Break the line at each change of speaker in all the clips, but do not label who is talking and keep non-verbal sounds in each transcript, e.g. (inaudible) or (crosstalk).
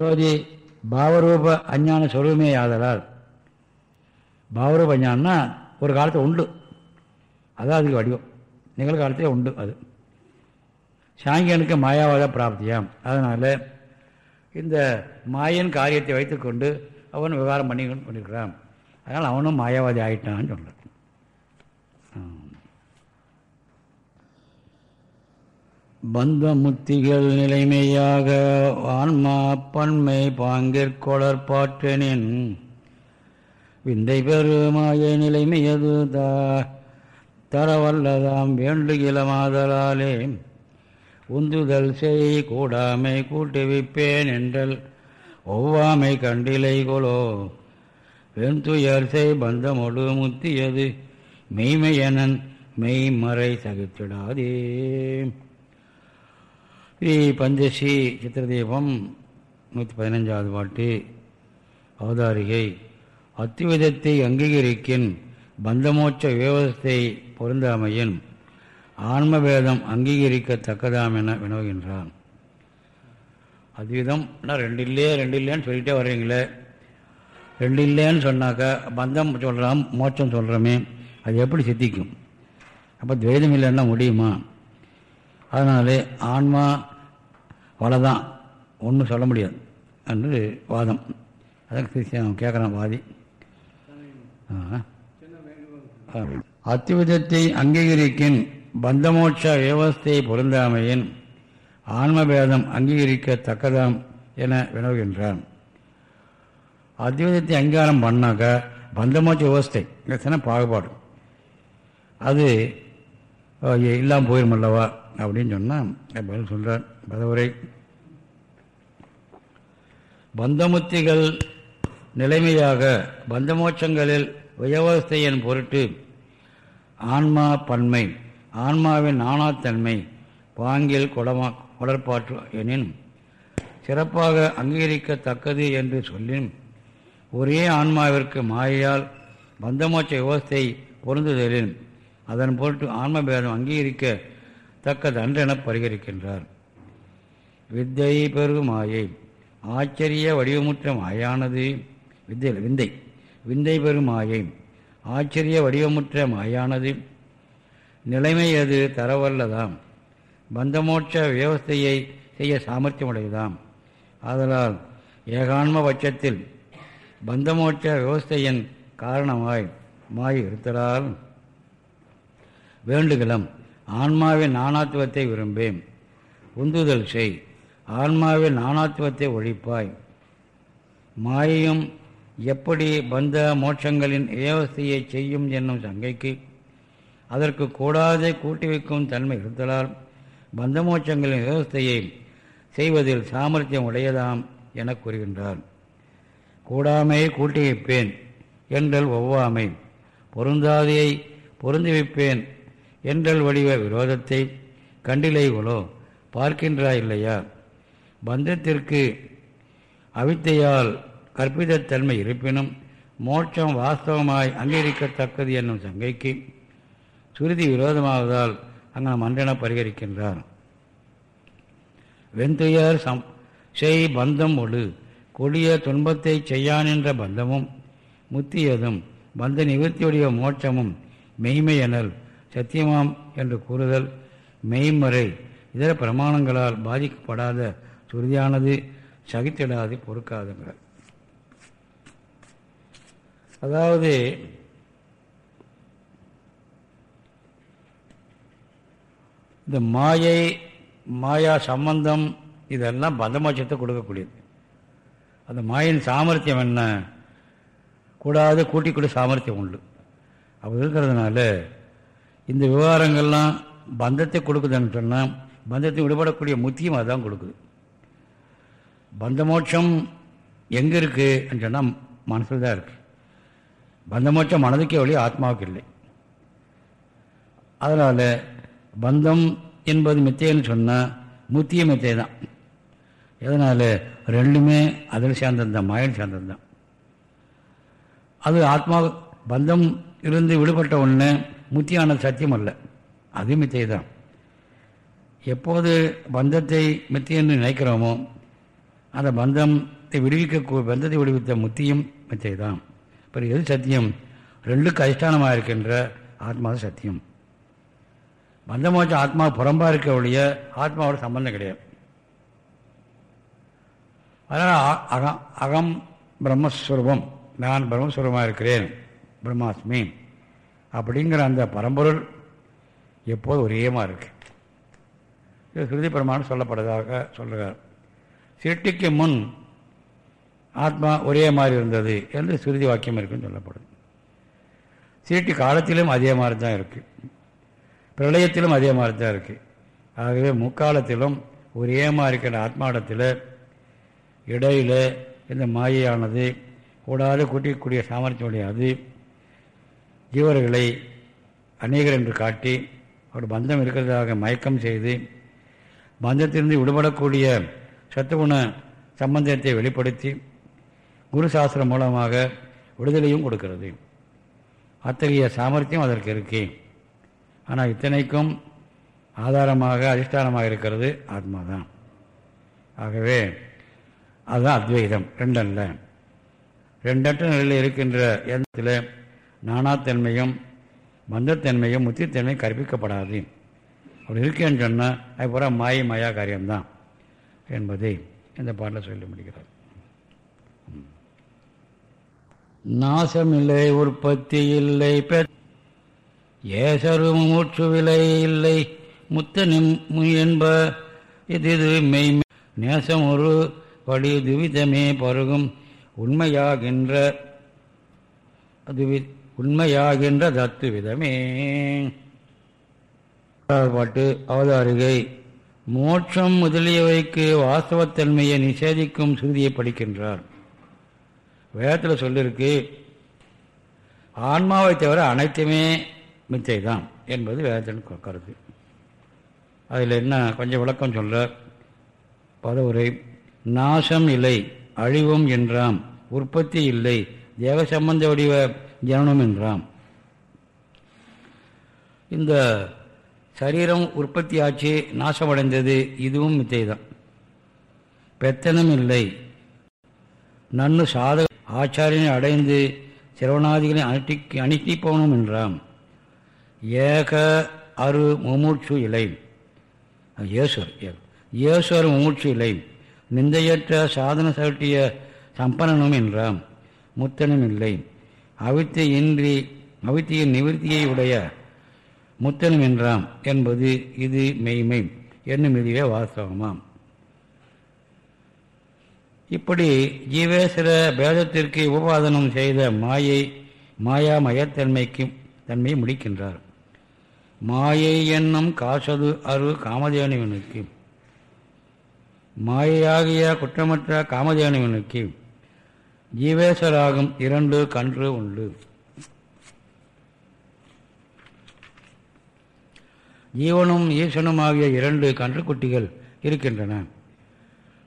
ஜோதி பாவரூப அஞ்ஞான சொருமே ஆதலால். பாவரூப அஞ்ஞான்னா ஒரு காலத்தில் உண்டு. அதான் அதுக்கு வடிவம். நிகழ்காலத்தில் உண்டு அது. சாங்கியனுக்கு மாயாவாத பிராப்தியாம். அதனால் இந்த மாயன் காரியத்தை வைத்துக்கொண்டு அவன் விவகாரம் பண்ணி கொண்டிருக்கிறான். அதனால் அவனும் மாயாவாதி ஆகிட்டான்னு சொல்கிறான் பந்த முத்திகள் நிலைமையாக ஆன்மா பன்மை பாங்கிற்கொளற்பாற்றனின் விந்தை பெருமாய நிலைமையது தா தரவல்லதாம் வேண்டுகிலமாதலாலே உந்துதல் செய் கூடாமை கூட்டுவிப்பேன் என்றல் ஒவ்வாமை கண்டிலை கொலோ. வெண்துயர் செய் பந்தமொடு முத்தியது மெய்மையனன் மெய்மறை சகித்திடாதே. ஸ்ரீ பஞ்சசி சித்திரதீபம் நூற்றி பதினஞ்சாவது பாட்டு. அவதாரிகை. அத்துவிதத்தை அங்கீகரிக்கின் பந்தமோட்ச விவசத்தை பொருந்தாமையின் ஆன்மபேதம் அங்கீகரிக்கத்தக்கதாம் என வினவுகின்றான். அத்விதம் நான் ரெண்டு இல்லையே ரெண்டு இல்லைன்னு சொல்லிட்டே வர்றீங்களே. ரெண்டு இல்லைன்னு சொன்னாக்கா பந்தம் சொல்கிறான் மோட்சம் சொல்கிறோமே அது எப்படி சித்திக்கும்? அப்போ துவைதம் இல்லைன்னா முடியுமா? அதனாலே ஆன்மா வளதான். ஒன்றும் சொல்ல முடியாது. என்று வாதம். அதான் கிறிஸ்டியன் கேட்குறான் வாதி. அத்திவிதத்தை அங்கீகரிக்கின் பந்தமோட்ச வியவஸ்தையை பொருந்தாமையின் ஆன்மபேதம் அங்கீகரிக்கத்தக்கதாம் என வினவுகின்றான். அத்வைதத்தை அங்கீகாரம் பண்ணாக்க பந்தமோட்ச விவஸ்தை பாகுபாடு. அது இல்லாமல் போயிடும் அல்லவா அப்படின்னு சொன்னால் பதில் சொல்கிறார் பதவுரை பந்தமுத்திகள் நிலைமையாக பந்தமோட்சங்களில் உயவஸ்தையின் பொருட்டு ஆன்மா பன்மை ஆன்மாவின் நாணாத்தன்மை பாங்கில் கொடமா குடற்பாற்று எனின் சிறப்பாக அங்கீகரிக்கத்தக்கது என்று சொல்லின் ஒரே ஆன்மாவிற்கு மாயால் பந்தமோட்ச விவஸ்தை பொருந்துதலின் அதன் பொருட்டு ஆன்மபேதம் அங்கீகரிக்க தக்கதன்றென பரிகரிக்கின்றார். வித்தை பெருகும் மாயை. ஆச்சரிய வடிவமுற்ற மாயானது வித்தை விந்தை. விந்தை பெறும் மாயை. ஆச்சரிய வடிவமுற்ற மாயானது நிலைமை அது தரவல்லதாம். பந்தமோட்ச வியவஸ்தையை செய்ய சாமர்த்தியமுடையதாம். ஆதலால் ஏகாண்ம பட்சத்தில் பந்தமோட்ச வியவஸ்தையின் காரணமாய் மாய் இருத்தலால் வேண்டுகலம். ஆன்மாவின் நாணாத்துவத்தை விரும்பேன். உந்துதல் செய். ஆன்மாவின் நாணாத்துவத்தை ஒழிப்பாய். மாயையும் எப்படி பந்த மோட்சங்களின் வியவஸ்தையை செய்யும் என்னும் சங்கைக்கு அதற்கு கூடாதே கூட்டி வைக்கும் தன்மை இருத்தலால் பந்த மோட்சங்களின் ஏவஸ்தையை செய்வதில் சாமர்த்தியம் உடையதாம் என கூறுகின்றார். கூடாமையை கூட்டி வைப்பேன் என்றல் ஒவ்வாமை. பொருந்தாதையை பொருந்தி வைப்பேன் என்றல் வடிவ விரோதத்தை கண்டிலைகளோ பார்க்கின்றாய் இல்லையா? பந்தத்திற்கு அவித்தையால் கற்பிதத்தன்மை இருப்பினும் மோட்சம் வாஸ்தவமாய் அங்கீகரிக்கத்தக்கது என்னும் சங்கைக்கு சுருதி விரோதமாவதால் அங்கே மன்றன பரிகரிக்கின்றார். வெந்துயர் சம் செய் பந்தம் ஒடு கொடிய துன்பத்தை செய்யானின்ற பந்தமும் முத்தியதும் பந்த நிவர்த்தியுடைய மோட்சமும் மெய்மையெனல் சத்தியமாம் என்று கூறுதல் மெய்மறை. இதர பிரமாணங்களால் பாதிக்கப்படாத சுருதியானது சகித்திடாது பொறுக்காதுங்கிறார் அதாவது இந்த மாயை மாயா சம்பந்தம் இதெல்லாம் பந்தமோட்சத்தை கொடுக்கக்கூடியது. அந்த மாயின் சாமர்த்தியம் என்ன? கூடாது கூட்டி கூட சாமர்த்தியம் உண்டு. அப்படி இருக்கிறதுனால இந்த விவகாரங்கள்லாம் பந்தத்தை கொடுக்குதுன்னு சொன்னால் பந்தத்தை விடுபடக்கூடிய முத்தியம் அதுதான் கொடுக்குது. பந்தமோட்சம் எங்கே இருக்குன்னு சொன்னால் மனசில் தான் இருக்குது பந்தமோட்சம் மனதுக்கே வழி ஆத்மாவுக்கு இல்லை. அதனால் பந்தம் என்பது மித்தைன்னு சொன்னால் முத்திய மித்தை தான். எதனால்? ரெண்டுமே அதில் சேர்ந்திருந்தான் மயன் மாயன் சேர்ந்தது தான். அது ஆத்மா பந்தம் இருந்து விடுபட்ட ஒன்று முத்தியானது சத்தியம் அல்ல அது மித்தை தான் எப்போது பந்தத்தை மித்தி என்று நினைக்கிறோமோ அந்த பந்தத்தை விடுவிக்க பந்தத்தை விடுவித்த முத்தியும் மிச்சை தான் இப்போ எது சத்தியம்? ரெண்டுக்கு அதிஷ்டானமாக இருக்கின்ற ஆத்மா சத்தியம். பந்தமோச்ச ஆத்மா புறம்பாக இருக்க ஒழிய ஆத்மாவோட சம்பந்தம் கிடையாது. அதனால் அகம் அகம் பிரம்மஸ்வரூபம். நான் பிரம்மஸ்வரூபமாக இருக்கிறேன். பிரம்மாஸ்மி. அப்படிங்கிற அந்த பரம்பொருள் எப்போது ஒரேமாக இருக்கு. இது ஸ்ருதி பிரமாணம் சொல்லப்படுறதாக சொல்கிறார் சிருஷ்டிக்கு முன் ஆத்மா ஒரே மாதிரி இருந்தது என்று சுருதி வாக்கியம் இருக்குன்னு சொல்லப்படுது. சீட்டு காலத்திலும் அதே மாதிரி தான் இருக்குது பிரளயத்திலும் அதே மாதிரி தான் இருக்குது ஆகவே முக்காலத்திலும் ஒரே மாதிரி இருக்கிற ஆத்மாடத்தில் இடையில் இந்த மாயையானது கூடாது கூட்டிக்கூடிய சாமர்த்தியம் உடையாது. ஜீவர்களை அநேகர் என்று காட்டி ஒரு பந்தம் இருக்கிறதாக மயக்கம் செய்து பந்தத்திலிருந்து விடுபடக்கூடிய சத்துகுண சம்பந்தத்தை வெளிப்படுத்தி குரு சாஸ்திரம் மூலமாக விடுதலையும் கொடுக்கிறது. அத்தகைய சாமர்த்தியம் அதற்கு இருக்கு. ஆனால் இத்தனைக்கும் ஆதாரமாக அதிஷ்டானமாக இருக்கிறது ஆத்மா தான் ஆகவே அதுதான் அத்வைதம். ரெண்டல்ல. ரெண்டற்ற நிலையில் இருக்கின்ற எண்ணத்தில் நானாத்தன்மையும் பந்தத்தன்மையும் முத்தித்தன்மையும் கற்பிக்கப்படாது. அப்படி இருக்கேன்னு சொன்னால் அது பூரா மாய மாயா காரியம்தான் என்பதை இந்த பாட்டில் சொல்லி முடிக்கிறார். நாசமில்லை உற்பத்தி இல்லை ஏசரு மூச்சுவிலை இல்லை முத்த என்ப இது இது மெய் நேசம் ஒரு வழி துவிதமே பருகும் உண்மையாகின்ற துவி உண்மையாகின்ற தத்து விதமே பாட்டு அவதாரிகை. மோட்சம் முதலியவைக்கு வாஸ்தவத்தன்மையை நிஷேதிக்கும் சுருதியை படிக்கின்றார். வேதத்தில் சொல்லியிருக்கு ஆன்மாவை தவிர அனைத்துமே மிச்சை தான் என்பது வேதத்தின் கருத்து. அதில் என்ன கொஞ்சம் விளக்கம் சொல்ற பதவுரை நாசம் இல்லை அழிவும் என்றாம் உற்பத்தி இல்லை தேவ சம்பந்த வடிவ ஜனனம் என்றாம் இந்த சரீரம் உற்பத்தி ஆட்சி நாசமடைந்தது இதுவும் மித்தை தான் பெத்தனம் இல்லை நன்னு சாத ஆச்சாரியனை அடைந்து சிரவணாதிகளை அனுட்டி அனுட்டிப்போனும் என்றாம் ஏக அரு முமூட்சு இலை. ஏசுவர் ஏசுவர் முமூட்சு இலை. நிந்தையற்ற சாதன சட்டிய சம்பனனும் என்றாம் முத்தனும் இல்லை அவித்தை இன்றி அவித்தியின் நிவர்த்தியை உடைய முத்தனும் என்றாம் என்பது இது மெய்மை என்னும் இதுவே வாஸ்தவமாம். இப்படி ஜீவேஸ்வர பேதத்திற்கு உபாதனம் செய்த மாயை மாயாமயத்தன்மைக்கு தன்மையை முடிக்கின்றார். மாயை என்னும் காசது அரு காமதேனுவனுக்கு மாயையாகிய குற்றமற்ற காமதேனுவனுக்கு ஜீவேஸ்வராகும் இரண்டு கன்று உண்டு. ஜீவனும் ஈசனும் ஆகிய இரண்டு கன்றுக்குட்டிகள் இருக்கின்றன.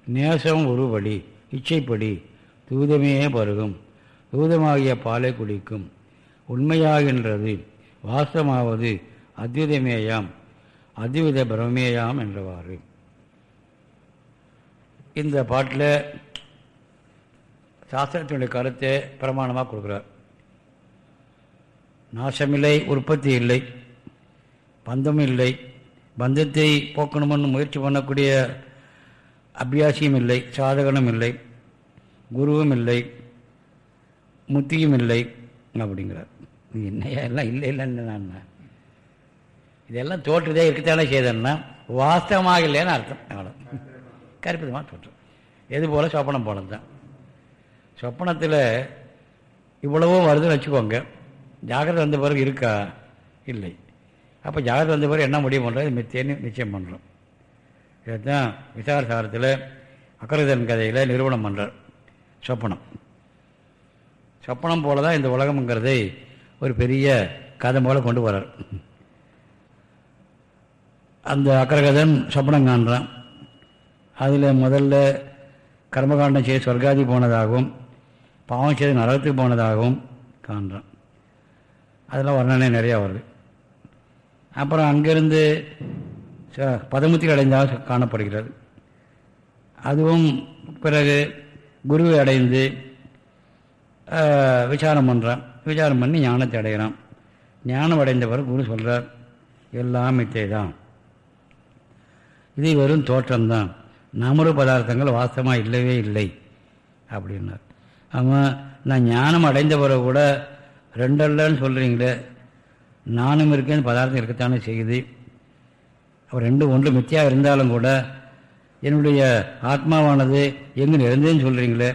நேசம் ஒருபடி இச்சைப்படி தூதமே பருகும் தூதமாகிய பாலை குடிக்கும். உண்மையாகின்றது வாசமாவது அத்விதமேயாம் அத்வித பிரமேயாம் என்றவாறு. இந்த பாட்டில் சாஸ்திரத்தினுடைய கருத்தை பிரமாணமாக கொடுக்குறார். நாசமில்லை உற்பத்தி இல்லை பந்தம் இல்லை பந்தத்தை போக்கணும்னு முயற்சி பண்ணக்கூடிய அபியாசியும் இல்லை சாதகனும் இல்லை குருவும் இல்லை முத்தியும் இல்லை அப்படிங்கிறார். என்னையா எல்லாம் இல்லை இல்லைன்னு நான் இதெல்லாம் தோற்றுதே இருக்கத்தானே செய்தேன்னா வாஸ்தவமாக இல்லைன்னு அர்த்தம். அவ்வளோ கருப்பிதமாக தோற்றம் எது போல் சோப்பனம் போனது தான் சொப்பனத்தில் இவ்வளவோ வருதுன்னு வச்சுக்கோங்க. ஜாகிரதை வந்த பிறகு இருக்கா? இல்லை. அப்போ ஜாகிரதை வந்த பிறகு என்ன முடிவு பண்ணுறது மித்தேன்னு நிச்சயம் பண்ணுறோம் இதுதான் விசார சாரத்தில் அக்கரதன் கதையில் நிறுவனம் பண்ணுறார் சொப்பனம். சொப்பனம் போல தான் இந்த உலகம்ங்கிறதை ஒரு பெரிய கதை போல கொண்டு வர்றார். அந்த அக்கரகதன் சொப்பனம் காண்றான். அதில் முதல்ல கர்மகாண்டம் செய்ய சொர்க்காதி போனதாகவும் பாவம் செய்து நரகத்துக்கு போனதாகவும் காண்றான் அதெல்லாம் வர்ணனை நிறையா வருது. அப்புறம் அங்கேருந்து பதமுத்தி அடைந்தாக காணப்படுகிறது. அதுவும் பிறகு குருவை அடைந்து விசாரம் பண்ணுறான் விசாரம் பண்ணி ஞானத்தை அடைகிறான். ஞானம் அடைந்த பிறகு குரு சொல்கிறார் எல்லாம் மித்தை தான் இது வெறும் தோற்றம்தான். நமரு பதார்த்தங்கள் வாஸ்தமாக இல்லவே இல்லை. அப்படின்னார். ஆமாம் நான் ஞானம் அடைந்த பிறகு கூட ரெண்டல்லன்னு சொல்கிறீங்களே நானும் இருக்கேன் பதார்த்தம் இருக்கத்தானே செய்யுது. அவர் ரெண்டு ஒன்று மித்தியாக இருந்தாலும் கூட என்னுடைய ஆத்மாவானது எங்கே நிறைந்தேன்னு சொல்கிறீங்களே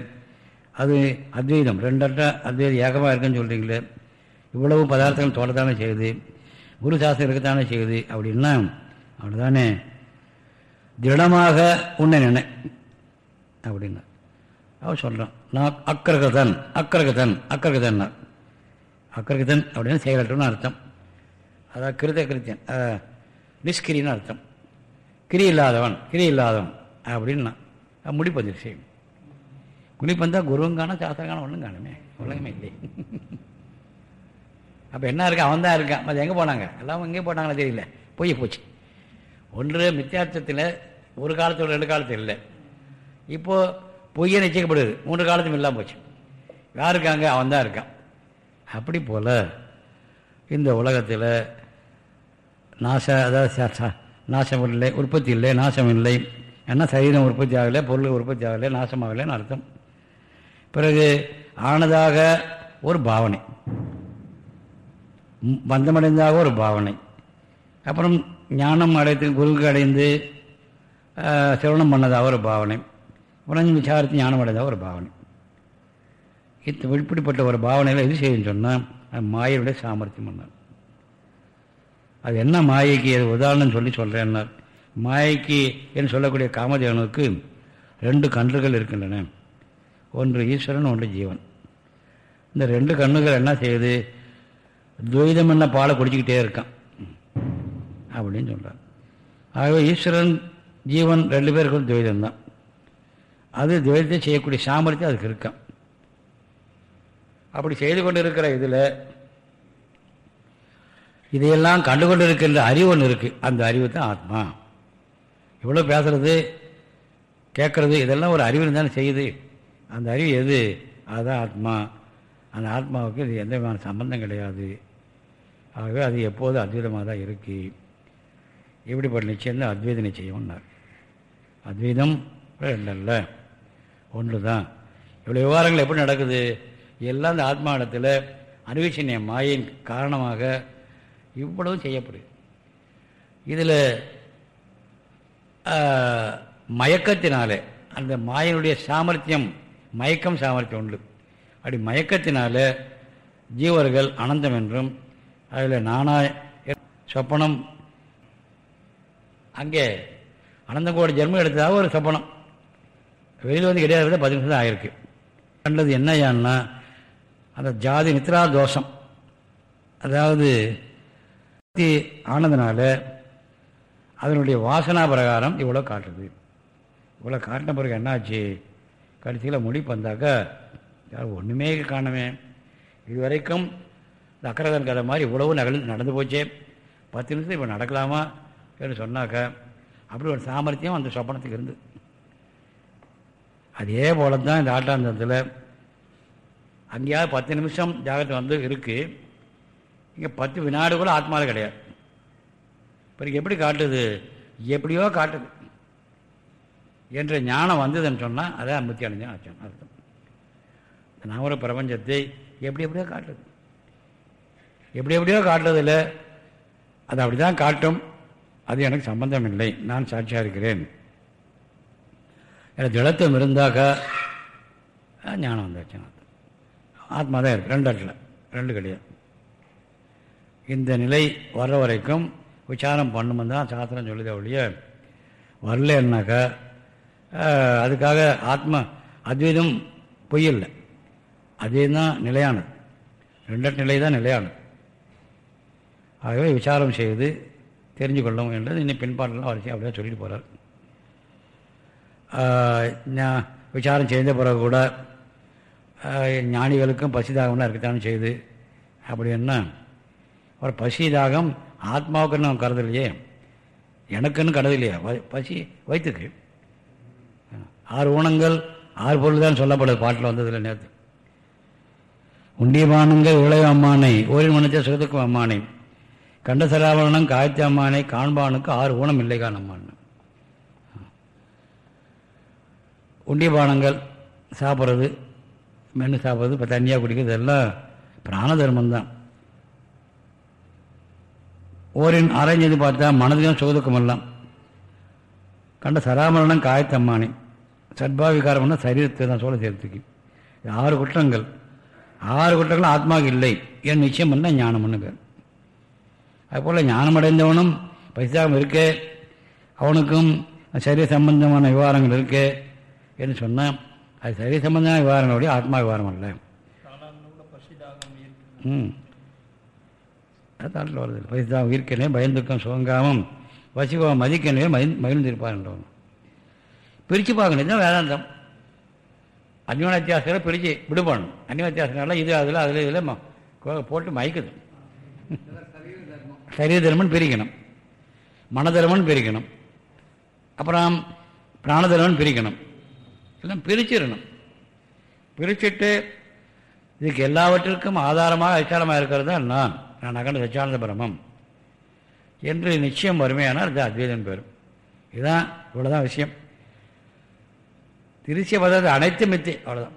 அது அத்வைதம் ரெண்டற்ற அத்வைதம் ஏகமாக இருக்குன்னு சொல்கிறீங்களே இவ்வளவு பதார்த்தங்கள் தோட்டத்தானே செய்யுது குரு சாஸ்திரம் இருக்கத்தானே செய்யுது அப்படின்னா அவ்வளோதானே திருடமாக உன்னை நினை அப்படின்னா. அவர் சொல்கிறான் நான் அக்கரகதன் அக்கரகதன் அக்கரகதன் அக்கரகதன் அப்படின்னு செயலற்றம்னு அர்த்தம். அதாவது கிருத கிருத்தியன் நிஷ்கிரின்னு அர்த்தம். கிரி இல்லாதவன் கிரி இல்லாதவன் அப்படின்னா முடிப்பது விஷயம் குளிப்பந்தா குருவங்கான சாஸ்திரங்கான ஒன்றும் காணுமே உலகமே இல்லை அப்போ என்ன இருக்கா? அவன் தான் இருக்கான். அது எங்கே போனாங்க? எல்லாம் எங்கே போனாங்களோ தெரியல. பொய் போச்சு. ஒன்று மித்தியார்த்தத்தில் ஒரு காலத்தில் ரெண்டு காலத்தில் இல்லை. இப்போது பொய்யை நிச்சயப்படுது. மூன்று காலத்தும் இல்லாமல் போச்சு. யார் இருக்காங்க? அவன் தான் இருக்கான். அப்படி போல் இந்த உலகத்தில் நாச அதாவது நாசம் இல்லை உற்பத்தி இல்லை நாசம் இல்லை. ஏன்னா சரீரம் உற்பத்தி ஆகலை பொருள் உற்பத்தி ஆகலை நாசமாகலைன்னு அர்த்தம். பிறகு ஆனதாக ஒரு பாவனை. பந்தமடைந்தாக ஒரு பாவனை. அப்புறம் ஞானம் அடைத்து குருக்கு அடைந்து சிரவணம் பண்ணதாக ஒரு பாவனை. அப்புறம் விசாரத்தை ஞானம் அடைந்ததாக ஒரு பாவனை. இத்த இப்படிப்பட்ட ஒரு பாவனையில் எது செய்யுன்னு சொன்னால் மாயனுடைய சாமர்த்தியம் பண்ணார் அது என்ன மாயைக்கு அது உதாரணம் சொல்லி சொல்கிறேன்னார் மாயைக்கு என்று சொல்லக்கூடிய காமதேவனுக்கு ரெண்டு கன்றுகள் இருக்கின்றன. ஒன்று ஈஸ்வரன் ஒன்று ஜீவன். இந்த ரெண்டு கண்ணுகள் என்ன செய்யுது? துவைதம் என்ன பாலை குடிச்சிக்கிட்டே இருக்கான். அப்படின்னு சொல்கிறார் ஆகவே ஈஸ்வரன் ஜீவன் ரெண்டு பேருக்கும் துவைதம் தான் அது துவைதத்தை செய்யக்கூடிய சாமர்த்தியம் அதுக்கு இருக்கான் அப்படி செய்து கொண்டு இருக்கிற இதில் இதையெல்லாம் கண்டுகொண்டு இருக்கின்ற அறிவு ஒன்று இருக்குது அந்த அறிவு தான் ஆத்மா. இவ்வளோ பேசுறது கேட்குறது இதெல்லாம் ஒரு அறிவு தானே செய்யுது. அந்த அறிவு எது? அதுதான் ஆத்மா. அந்த ஆத்மாவுக்கு இது எந்த விதமான சம்பந்தம் கிடையாது. ஆகவே அது எப்போதும் அத்வைதமாக தான் இருக்குது இப்படிப்பட்ட நிச்சயம் தான் அத்வைத நிச்சயம்னார் அத்வைதம் ரெண்டல்ல ஒன்று தான் இவ்வளோ விவகாரங்கள் எப்படி நடக்குது? எல்லாம் இந்த ஆத்மானத்தில் இடத்துல மாயின் காரணமாக இவ்வளவும் செய்யப்படுது. இதில் மயக்கத்தினாலே அந்த மாயனுடைய சாமர்த்தியம் மயக்கம் சாமர்த்தியம் உண்டு. அப்படி மயக்கத்தினால ஜீவர்கள் அனந்தம் என்றும் அதில் நானா சொப்பனம் அங்கே அனந்தங்கோட ஜென்மம் எடுத்ததாக ஒரு சொப்பனம். வெளியில் வந்து கிடையாது பத்து நிமிஷம் தான் ஆயிருக்கு. கண்டது என்னையான்னா அந்த ஜாதி நித்ரா தோஷம். அதாவது ஆனதுனால அதனுடைய வாசனா பிரகாரம் இவ்வளோ காட்டுது. இவ்வளோ காட்டின பிறகு என்னாச்சு? கடைசியில் முடிப்பு வந்தாக்கா ஒன்றுமே காணவே இது வரைக்கும் இந்த அக்கரகன் கதை மாதிரி இவ்வளவு நகல் நடந்து போச்சே. பத்து நிமிஷம் இப்போ நடக்கலாமா? என்று சொன்னாக்க அப்படி ஒரு சாமர்த்தியம் அந்த சொப்பனத்துக்கு இருந்து அதே போல தான் இந்த ஆட்டாந்தத்தில் அங்கேயாவது பத்து நிமிஷம் ஜாகத்தை வந்து இருக்குது இங்கே பத்து வினாடி கூட ஆத்மாவில் கிடையாது. பிறகு எப்படி காட்டுது? எப்படியோ காட்டுது. என்ற ஞானம் வந்ததுன்னு சொன்னால் அதான் ஐம்பத்தி ஞானம் அர்த்தம். நாமர பிரபஞ்சத்தை எப்படி எப்படியோ காட்டுது. எப்படி எப்படியோ காட்டுறதில்ல அது அப்படி தான் காட்டும். அது எனக்கு சம்பந்தம் இல்லை. நான் சாட்சியாக இருக்கிறேன். எனக்கு திடத்தம் இருந்தாக்கா ஞானம் வந்தாச்சு ஆத்மா தான் இருக்கு ரெண்டு இடத்துல ரெண்டு கிடையாது இந்த நிலை வர்ற வரைக்கும் விசாரம் பண்ணும்போது தான் சாஸ்திரம் சொல்லுது ஒழிய வரலன்னாக்கா அதுக்காக ஆத்ம அத்வைதம் பொய்யில்லை. அதே தான் நிலையானது. ரெண்டு நிலை தான் நிலையானது. ஆகவே விசாரம் செய்து தெரிஞ்சு கொள்ளவும் என்றது இன்னும் பின்பாடெல்லாம் வரிசை அப்படியே சொல்லிட்டு போகிறார் விசாரம் செய்த பிறகு கூட ஞானிகளுக்கும் பசிதாகம்லாம் இருக்கத்தானே செய்யுது. அப்படின்னா ஒரு பசி தாகம் ஆத்மாவுக்குன்னு நம்ம கருதலையே. எனக்குன்னு கருதலையே. பசி வயிற்றுக்கு ஆறு ஊனங்கள் ஆறு பொருள் தான் சொல்லப்படுது பாட்டில் வந்ததில்லை நேற்று உண்டியமானங்கள் இளைய அம்மானை ஓரின் மனத்தை சுகத்துக்கும் அம்மானை. கண்ட காய்த்தி அம்மானை காண்பானுக்கு ஆறு ஊனம் இல்லை அம்மான்னு. உண்டிபானங்கள் சாப்பிட்றது மென்று சாப்பிட்றது இப்போ தண்ணியாக குடிக்கிறது எல்லாம் பிராண தர்மம்தான். ஓரின் அரைஞ்சது பார்த்தா மனதிலும் சுகதுக்கம் எல்லாம் கண்ட சராமரணம் காயத்தம்மானி. சட்பாவிகாரம்னா சரீரத்தை தான் சோழ சேர்த்துக்கு ஆறு குற்றங்கள். ஆறு குற்றங்கள் ஆத்மாவுக்கு இல்லை. என் நிச்சயம் பண்ணால் ஞானம்னு பேர் அதுபோல் ஞானம் அடைந்தவனும் பைசாகம் இருக்கே. அவனுக்கும் சரீர சம்பந்தமான விவகாரங்கள் இருக்குது என்று சொன்னால் அது சரீர சம்பந்தமான விவகாரங்களுடைய ஆத்மா விவகாரம் அல்ல. ம். தாட்டில் வருது. பைசாகம் உயிர்க்கனே பயந்துக்கம் சுகங்காமம் வசிகோம் மதிக்கனே மகிழ் மகிழ்ந்திருப்பார்ன்றவன் பிரித்து பார்க்கணும். இதுதான் வேதாந்தம். அந்யோன வித்தியாசங்களை பிரித்து விடுபடணும். அந்யோன வித்தியாசங்கள்லாம் இது அதில் அதில் இதில் போட்டு மயக்குது. சரீர தர்மன் பிரிக்கணும். மனதர்மன் பிரிக்கணும். அப்புறம் பிராணதர்மன் பிரிக்கணும். எல்லாம் பிரிச்சிடணும். பிரிச்சுட்டு இதுக்கு எல்லாவற்றிற்கும் ஆதாரமாக அதிகாரமாக இருக்கிறது தான் நான். நான் அகண்ட சச்சியானந்த பிரமம் என்று நிச்சயம் வறுமையானால் இது அத்வைதம் பெறும் இதுதான் இவ்வளோதான் விஷயம். திருச்சிய பதத்தை அனைத்து மித்தி. அவ்வளோதான்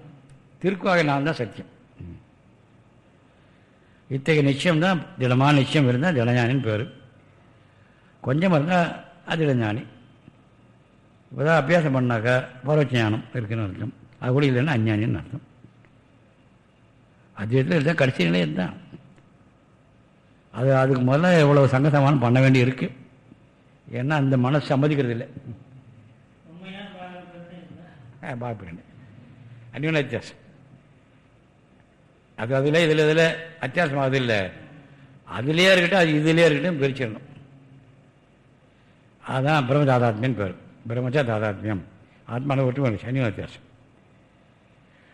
திருக்குவாக நான் தான் சத்தியம். இத்தகைய நிச்சயம் தான் திடமான நிச்சயம் இருந்தால் திடஞானின்னு பேர். கொஞ்சம் இருந்தால் அதிடஞானி. இப்போதான் அபியாசம் பண்ணாக்கா பரவச்ச ஞானம் இருக்குன்னு அர்த்தம். அது கூட இல்லைன்னா அஞ்ஞானின்னு அர்த்தம். அத்வைத்தில் இருந்தால் கடைசி நிலை இருந்தான் அது அதுக்கு முதல்ல எவ்வளோ சங்கசமானம் பண்ண வேண்டி இருக்குது ஏன்னா அந்த மனசு சம்மதிக்கிறது இல்லை. பார்ப்பேன் அந்நியன வித்தியாசம் அது அதில் இதில் இதில் அத்தியாசம் அது இல்லை. அதுலேயே இருக்கட்டும் அது இதுலேயே இருக்கட்டும் பிரிச்சிடணும். அதுதான் பிரம்மதாதாத்மியன்னு பேர். பிரம்மச்சா தாதாத்மியம் ஆத்மான ஒற்றுமை சனி வித்தியாசம்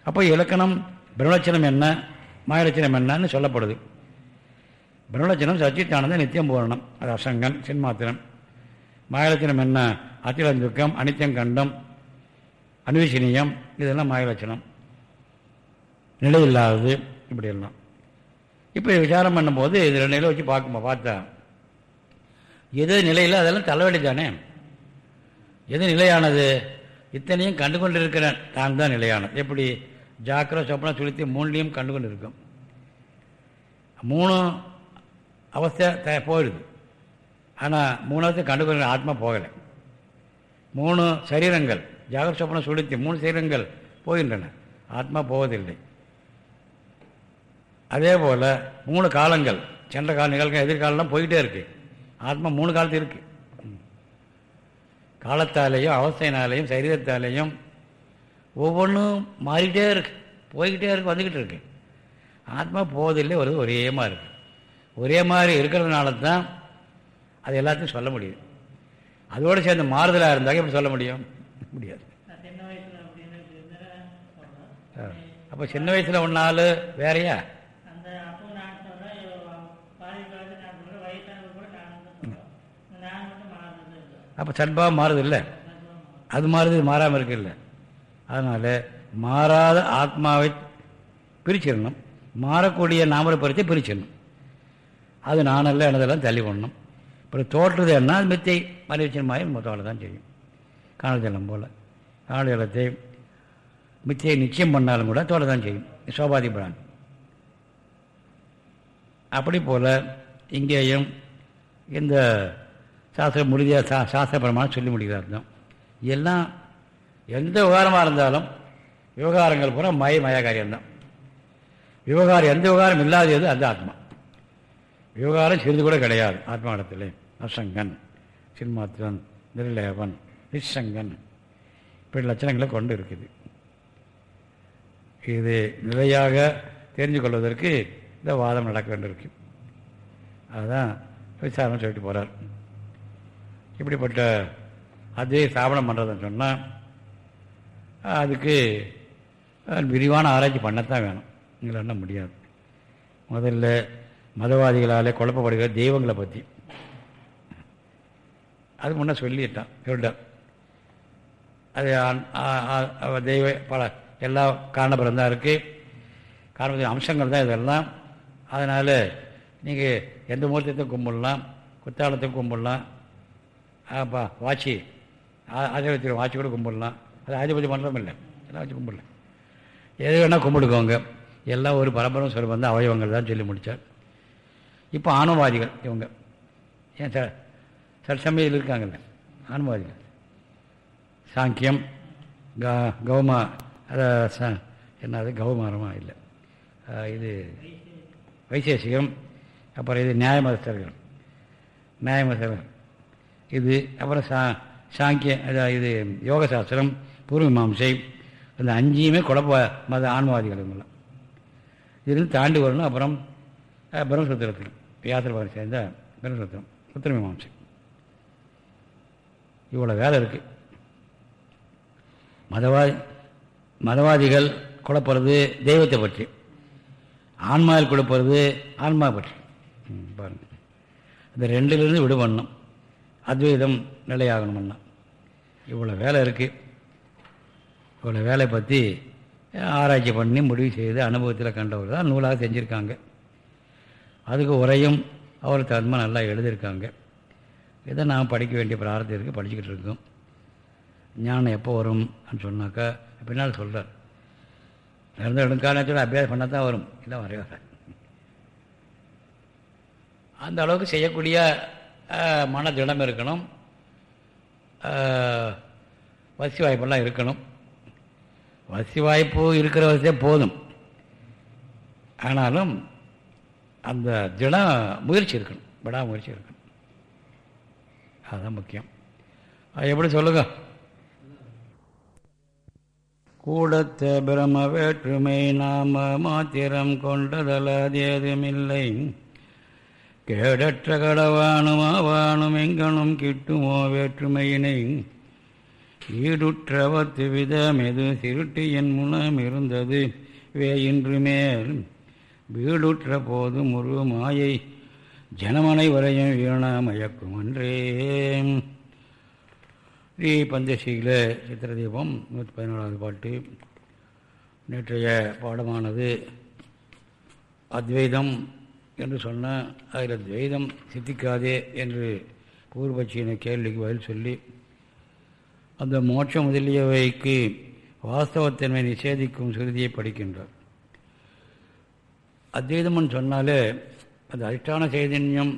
அப்போ இலக்கணம் பிரம்மலட்சணம் என்ன மாயலட்சணம் என்னன்னு சொல்லப்படுது. பிரம்மலட்சணம் சச்சித்தானந்த நித்தியம் பூரணம் அது அசங்கன் சின்மாத்திரம். மாயலட்சணம் என்ன அத்திலம் துக்கம் அனித்தியம் கண்டம் அன்வேஷணியம் இதெல்லாம் மாயலட்சணம். நிலையில்லாதது இப்படி இப்படியெல்லாம். இப்போ விசாரம் பண்ணும்போது இது ரெண்டு நிலை வச்சு பார்க்குமா பார்த்தா? எது நிலையில் அதெல்லாம் தலைவலி தானே? எது நிலையானது? இத்தனையும் கண்டு கொண்டு இருக்கிறேன் தான் தான் நிலையானது. எப்படி? ஜாக்கிர சொப்பனம் சுழித்து மூணுலேயும் கண்டு கொண்டு இருக்கும் மூணு அவஸ்தை போயிடுது. ஆனால் மூணாவது கண்டு கொண்டு ஆத்மா போகலை. மூணு சரீரங்கள் ஜாகிர சொப்பனம் சுழித்து மூணு சரீரங்கள் போகின்றன. ஆத்மா போவதில்லை. அதே போல் மூணு காலங்கள் சென்ற கால நிகழ்கள் எதிர்காலம்லாம் போய்கிட்டே இருக்கு. ஆத்மா மூணு காலத்து இருக்கு. காலத்தாலேயும் அவஸ்தையினாலேயும் சரீரத்தாலேயும் ஒவ்வொன்றும் மாறிக்கிட்டே இருக்கு. போய்கிட்டே இருக்கு வந்துக்கிட்டு இருக்கு. ஆத்மா போவதில்லை வருது ஒரே மாதிரி இருக்கு. ஒரே மாதிரி இருக்கிறதுனால தான் அது எல்லாத்தையும் சொல்ல முடியுது அதோடு சேர்ந்து மாறுதலாக இருந்தாங்க எப்படி சொல்ல முடியும்? முடியாது. அப்போ சின்ன வயசில் ஒன்றால் வேறையா? அப்போ சண்பாவம் மாறுது இல்லை அது மாறுது மாறாமல் இருக்கு இல்லை அதனால் மாறாத ஆத்மாவை பிரிச்சிடணும். மாறக்கூடிய நாமரை பறித்து பிரிச்சிடணும். அது நானல்ல எனதெல்லாம் தள்ளி பண்ணணும் அப்புறம் தோற்றுறது என்ன? அது மித்தை மறைவச்சனமாய் மொத்தவளை தான் செய்யும் காணல் ஜலம் போல். காணல் ஜலத்தை மித்தையை நிச்சயம் பண்ணாலும் கூட தோலை தான் செய்யும். சோபாதி பிரான். அப்படி போல் இங்கேயும் இந்த சாஸ்திர முடிதியாக சா சாஸ்திரபரமான சொல்லி முடிகிறார் தான் எல்லாம் எந்த விவகாரமாக இருந்தாலும் விவகாரங்கள் பூரா மய மய காரியம்தான் விவகாரம் எந்த விவகாரம் இல்லாதது அந்த ஆத்மா. விவகாரம் சிறிது கூட கிடையாது. ஆத்மாடத்தில். அசங்கன் சின்மாத்திரன் நிர்லேபன் நிசங்கன். இப்படி லட்சணங்களை கொண்டு இருக்குது. இது நிலையாக தெரிஞ்சு கொள்வதற்கு இந்த வாதம் நடக்க வேண்டியிருக்கு. அதுதான் விசாரணை சொல்லிட்டு போகிறார் இப்படிப்பட்ட அதே ஸ்தாபனம் பண்ணுறதுன்னு சொன்னால் அதுக்கு விரிவான ஆராய்ச்சி பண்ணத்தான் வேணும். எங்களை முடியாது. முதல்ல மதவாதிகளால் குழப்பப்படுகிற தெய்வங்களை பற்றி அது முன்னே சொல்லிட்டான் சொல்லிட்டான். அது தெய்வ பல எல்லா காரணபுரம் தான் இருக்குது காரணபுர அம்சங்கள் தான் இதெல்லாம். அதனால் நீங்கள் எந்த மூர்த்தத்தை கும்பிடலாம் குத்தாலத்தையும் கும்பிடலாம் அப்பா வாட்சி. ஆதிபத்தியம் வாட்சி கூட கும்பிடலாம். அது ஆதிபத்திய மண்டலம் இல்லை. எல்லாம் வச்சு கும்பிடலாம். எது வேணால் கும்பிடுக்கோங்க எல்லாம் ஒரு பரம்பரம் சொல்ல வந்து அவயவங்கள் தான் சொல்லி முடித்தார் இப்போ ஆணவவாதிகள் இவங்க. ஏன் ச சட்சமையில் இருக்காங்கல்ல. ஆணவவாதிகள். சாங்கியம் க கௌமா அதை ச என்னது கௌமாரமா? இல்லை. இது வைசேஷிகம். அப்புறம் இது நியாயமதஸ்தர்கள். நியாயமதஸ்தர்கள். இது அப்புறம் சா சாங்கிய இது யோகசாஸ்திரம் பூர்வமீமாம்சை இந்த அஞ்சையுமே குழப்ப மத ஆன்மவாதிகள் இவங்கெல்லாம். இதிலிருந்து தாண்டி வரணும் அப்புறம் பிரம்மசூத்திரத்தில். வியாசர் சேர்ந்த பிரம்மசூத்திரம் சுத்திரமீமாம்சை இவ்வளோ வேலை இருக்குது மதவாதி மதவாதிகள் குழப்புறது தெய்வத்தை பற்றி. ஆன்மாவில் குழப்புறது ஆன்மா பற்றி. பாருங்கள் இந்த ரெண்டிலிருந்து விடுபடணும். அத்வைதம் நிலையாகணும்னா இவ்வளோ வேலை இருக்குது இவ்வளோ வேலை பற்றி ஆராய்ச்சி பண்ணி முடிவு செய்து அனுபவத்தில் கண்டவர் தான் நூலாக செஞ்சுருக்காங்க. அதுக்கு உரையும் அவர் தன்மை நல்லா எழுதியிருக்காங்க. இதை நான் படிக்க வேண்டிய பிரார்த்தம் இருக்குது படிச்சுக்கிட்டு இருக்கோம். ஞானம் எப்போ வரும் சொன்னாக்கா பின்னால் சொல்கிறார் நிறந்த இடங்காலத்தில் அபியாசம் பண்ணால் தான் வரும். இல்லை வரைய அந்த அளவுக்கு செய்யக்கூடிய மன திடம் இருக்கணும். வசி வாய்ப்பெல்லாம் இருக்கணும். வசி வாய்ப்பு இருக்கிற வசதியே போதும். ஆனாலும் அந்த திட முயற்சி இருக்கணும். விடாமுயற்சி இருக்கணும். அதுதான் முக்கியம். எப்படி சொல்லுங்க? கூடத்த பிரம வேற்றுமை நாம மாத்திரம் கொண்டதலாதேதுமில்லை கேடற்ற கடவானும் ஆவானும் எங்கனும் கிட்டுமோ வேற்றுமையினை. ஈடுற்றவத்து விதமெது சிருட்டு என் முனம் இருந்தது வேயின்று மேல். வீடுற்ற போது முரு மாயை ஜனமனை வரையும் வீணாமயக்கும் அன்றே. ஸ்ரீ பந்தசீல சித்திரதீபம் நூற்றி பதினேழாவது பாட்டு. நேற்றைய பாடமானது அத்வைதம் என்று சொன்னால் அதில் துவைதம் சித்திக்காதே என்று பூர்வபட்சியின கேள்விக்கு பதில் சொல்லி அந்த மோட்சம் முதலியவைக்கு வாஸ்தவத்தன்மை நிஷேதிக்கும் சுருதியை படிக்கின்றார். அத்வைதம்னு சொன்னாலே அந்த அதிஷ்டான சைதன்யம்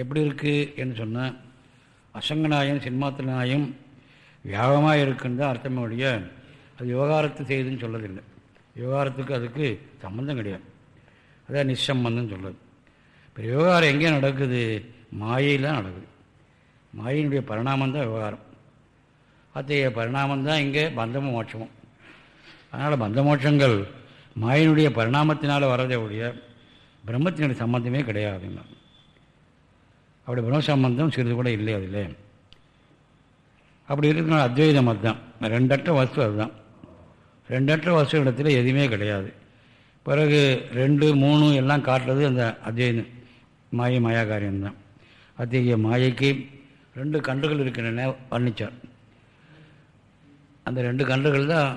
எப்படி இருக்குது என்று சொன்னால் அசங்கநாயம் சின்மாத்திரநாயம் வியாபமாக இருக்குன்னு தான் அர்த்தமே ஒழிய அது விவகாரத்து செய்துன்னு சொல்லதில்லை. விவகாரத்துக்கு அதுக்கு சம்மந்தம் கிடையாது. அதான் நிச்சம்பந்தம் சொல்லுது இப்போ விவகாரம் எங்கே நடக்குது? மாயையில் நடக்குது. மாயினுடைய பரிணாமம் தான் விவகாரம். அத்தகைய பரிணாமம் தான் இங்கே பந்தமும் மோட்சமும். அதனால் பந்த மோட்சங்கள் மாயினுடைய பரிணாமத்தினால் வரதே ஒழிய பிரம்மத்தினுடைய சம்பந்தமே கிடையாதுங்க அப்படி பிரம்ம சம்பந்தம் சிறிது கூட இல்லை அதில். அப்படி இருக்கிற அத்வைதம் அதுதான். ரெண்டற்ற வஸ்து அதுதான். ரெண்டற்ற வஸ்து இடத்துல எதுவுமே கிடையாது. பிறகு ரெண்டு மூணு எல்லாம் காட்டுறது அந்த அத்வைதம் மாயை மாயா காரியம்தான் அத்தகைய மாயைக்கு ரெண்டு கன்றுகள் இருக்கின்றன வர்ணித்தார் அந்த ரெண்டு கன்றுகள் தான்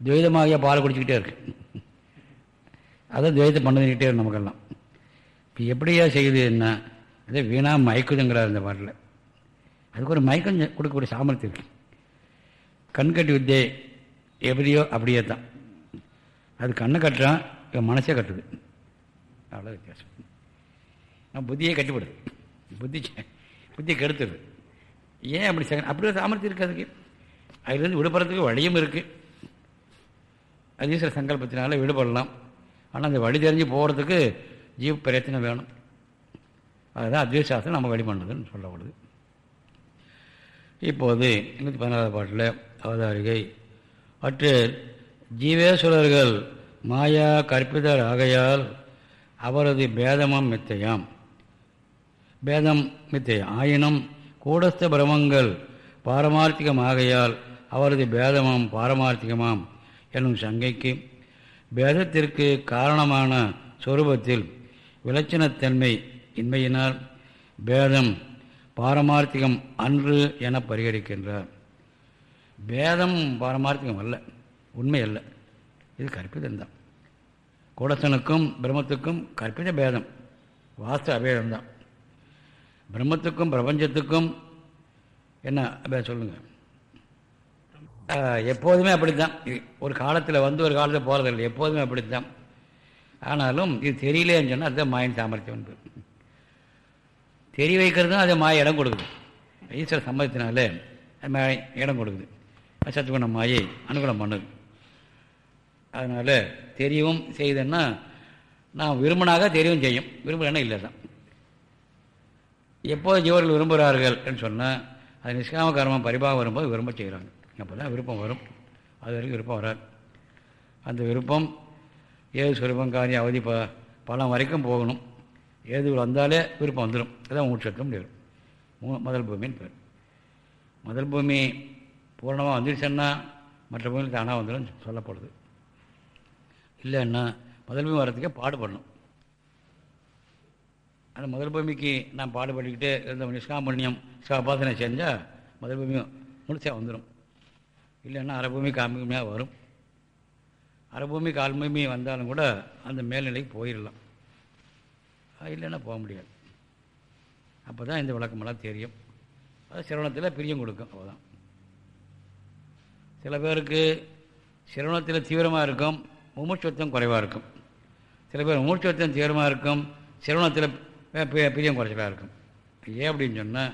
துவைதமாகிய பால் குடிச்சிக்கிட்டே இருக்கு. அதான் துவைதம் பண்ணிக்கிட்டே இருக்கு நமக்கெல்லாம். இப்போ எப்படியா செய்யுது என்ன அதே வீணாக மயக்குதுங்கிறார் இந்த பாட்டில். அதுக்கு ஒரு மயக்கம் கொடுக்கக்கூடிய சாமர்த்தியம் இருக்கு. கண்கட்டி வித்தியை எப்படியோ அப்படியே தான். அது கண்ணை கட்டுறான் இவன் மனசே கட்டுது. அவ்வளோ வித்தியாசம். நான் புத்தியே கட்டுப்படுது. புத்தி புத்தியை கெடுத்துடுது. ஏன் அப்படி செ- அப்படி ஒரு சாமர்த்தியம் இருக்குது அதுக்கு? அதுலேருந்து விடுபடுறதுக்கு வழியும் இருக்குது அது ஈஸ்வர சங்கல்பத்தினால விடுபடலாம். ஆனால் அந்த வழி தெரிஞ்சு போகிறதுக்கு ஜீவ பிரயத்தனம் வேணும். அதுதான் அத்வைசாஸ்திரம் நம்ம வழி பண்ணுறதுன்னு சொல்லப்படுது. இப்போது எண்ணூற்றி பதினாறாவது பாட்டில் அவதாரிகை அற்று ஜீவேஸ்வரர்கள் மாயா கற்பிதர் ஆகையால் அவரது பேதமம் மித்தையாம். பேதம் மித்தையாம் ஆயினும் கூடஸ்த பிரமங்கள் பாரமார்த்திகம் ஆகையால் அவரது பேதமாம் பாரமார்த்திகமாம் என்னும் சங்கைக்கு பேதத்திற்கு காரணமான சொரூபத்தில் விலட்சணத்தன்மை இன்மையினால் பேதம் பாரமார்த்திகம் அன்று என பரிகரிக்கின்றார். பேதம் பாரமார்த்திகம் அல்ல. உண்மை அல்ல இது கற்பிதம்தான். கூடத்தனுக்கும் பிரம்மத்துக்கும் கற்பித பேதம். வாஸ்து அபேதம்தான். பிரம்மத்துக்கும் பிரபஞ்சத்துக்கும் என்ன அபேதம் சொல்லுங்கள் எப்போதுமே அப்படித்தான். ஒரு காலத்தில் வந்து ஒரு காலத்தில் போகிறதில்லை எப்போதுமே அப்படித்தான். ஆனாலும் இது தெரியலேன்னு சொன்னால் அதுதான் மாயின் சாமர்த்தியம் தெரிய வைக்கிறதும் அதை மாய இடம் கொடுக்குது. ஈஸ்வர சம்மதத்தினால மாய இடம் கொடுக்குது. சத்துக்குண மாயை அனுகூலம் பண்ணுது. அதனால் தெரியவும் செய்தேன்னா நான் விரும்பினாக தெரியவும் செய்யும். விரும்பலைன்னா இல்லை தான். எப்போது ஜீவர்கள் விரும்புகிறார்கள் சொன்னால் அது நிஷ்காம கர்மம் வரும்போது விரும்ப செய்கிறாங்க. அப்போ தான் விருப்பம் வரும். அது வரைக்கும் விருப்பம் வராது. அந்த விருப்பம் ஏது சுரூபம் காரியம் அவதி ப பலம் வரைக்கும் போகணும். ஏது வந்தாலே விருப்பம் வந்துடும் அதான் மூச்சத்தும் முடியும் முதல் பூமின்னு பேர் முதல் பூமி பூர்ணமாக வந்துருச்சுன்னா மற்ற பூமியில் தானாக வந்துடும் சொல்லப்படுது. இல்லைன்னா முதல் பூமி வர்றதுக்கே பாடுபடணும். அந்த முதல் பூமிக்கு நான் பாடுபட்டுக்கிட்டு இருந்த நிஷ்காமண்யம் நிஷ்காபாசனை செஞ்சால் முதல் பூமி முழுசாக வந்துடும் இல்லைன்னா அரைபூமி காமிமையாக வரும். அரைபூமி கால்மூமி வந்தாலும் கூட அந்த மேல்நிலைக்கு போயிடலாம். இல்லைன்னா போக முடியாது. அப்போ தான் இந்த விளக்கமெல்லாம் தெரியும். அது சிரவணத்தில் பிரியம் கொடுக்கும் அவ்வளோதான் சில பேருக்கு சிரவணத்தில் தீவிரமாக இருக்கும். மூச்சுவத்தம் குறைவாக இருக்கும். சில பேர் முமுட்சத்துவம் தீவிரமாக இருக்கும். சிரவணத்தில் பிரியம் குறைச்சலாக இருக்கும். ஏன் அப்படின்னு சொன்னால்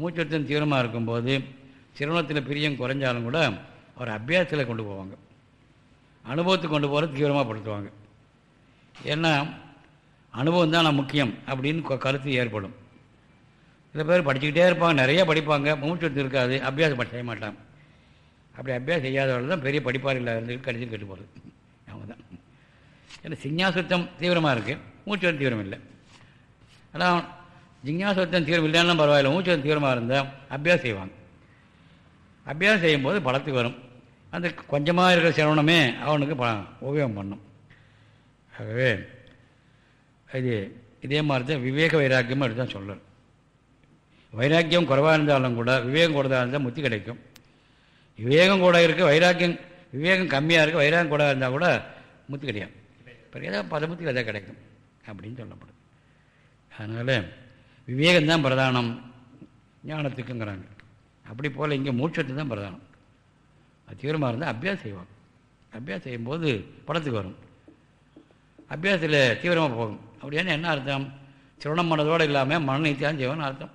மூச்சுவத்தம் தீவிரமாக இருக்கும்போது சிரவணத்தில் பிரியம் குறைஞ்சாலும் கூட அவர் அபியாசத்தில் கொண்டு போவாங்க. அனுபவத்துக்கு கொண்டு போகிறது தீவிரமாக படுத்துவாங்க. ஏன்னா அனுபவம் தான் நான் முக்கியம் அப்படின்னு கருத்து ஏற்படும். சில பேர் படிச்சுக்கிட்டே இருப்பாங்க நிறைய படிப்பாங்க. மூச்சத்து இருக்காது அபியாசம் செய்ய மாட்டான் அப்படி அபியாசம் செய்யாதவர்கள் தான் பெரிய படிப்பார்கள் இருந்து கடிதம் கெட்டு போகிறது ஏன்னா சிஞ்ஞாசுத்தம் தீவிரமாக இருக்குது மூச்சுவரம் தீவிரம் இல்லை. ஆனால் ஜிஞ்ஞாசுத்தம் தீவிரம் இல்லைன்னா பரவாயில்ல. மூச்சுவரம் தீவிரமாக இருந்தால் அபியாசம் செய்வாங்க. அபியாசம் செய்யும்போது பலத்துக்கு வரும். அந்த கொஞ்சமாக இருக்கிற சிரவணமே அவனுக்கு ப உபயோகம் பண்ணும். ஆகவே இது இதே மாதிரி தான் விவேக வைராக்கியமாக எடுத்து தான் சொல்லணும். வைராக்கியம் குறைவாக இருந்தாலும் கூட விவேகம் கூடதாக இருந்தால் முத்தி கிடைக்கும். விவேகம் கூட இருக்குது வைராக்கியம் விவேகம் கம்மியாக இருக்குது வைராகம் கூட இருந்தால் கூட முத்து கிடையாது. இப்போ ஏதாவது பதமத்துக்கு எதாவது கிடைக்கும் அப்படின்னு சொல்லப்படுது அதனால் விவேகம்தான் பிரதானம். ஞானத்துக்குங்கிறாங்க. அப்படி போல் இங்கே மூச்சத்து தான் பிரதானம். அது தீவிரமாக இருந்தால் அபியாசம் செய்வாங்க. அபியாசம் செய்யும்போது படத்துக்கு வரும். அபியாசத்தில் தீவிரமாக போகும். அப்படியான என்ன அர்த்தம்? சிரவணம் மனதோடு இல்லாமல் மன நித்தியாசம் செய்வான்னு அர்த்தம்.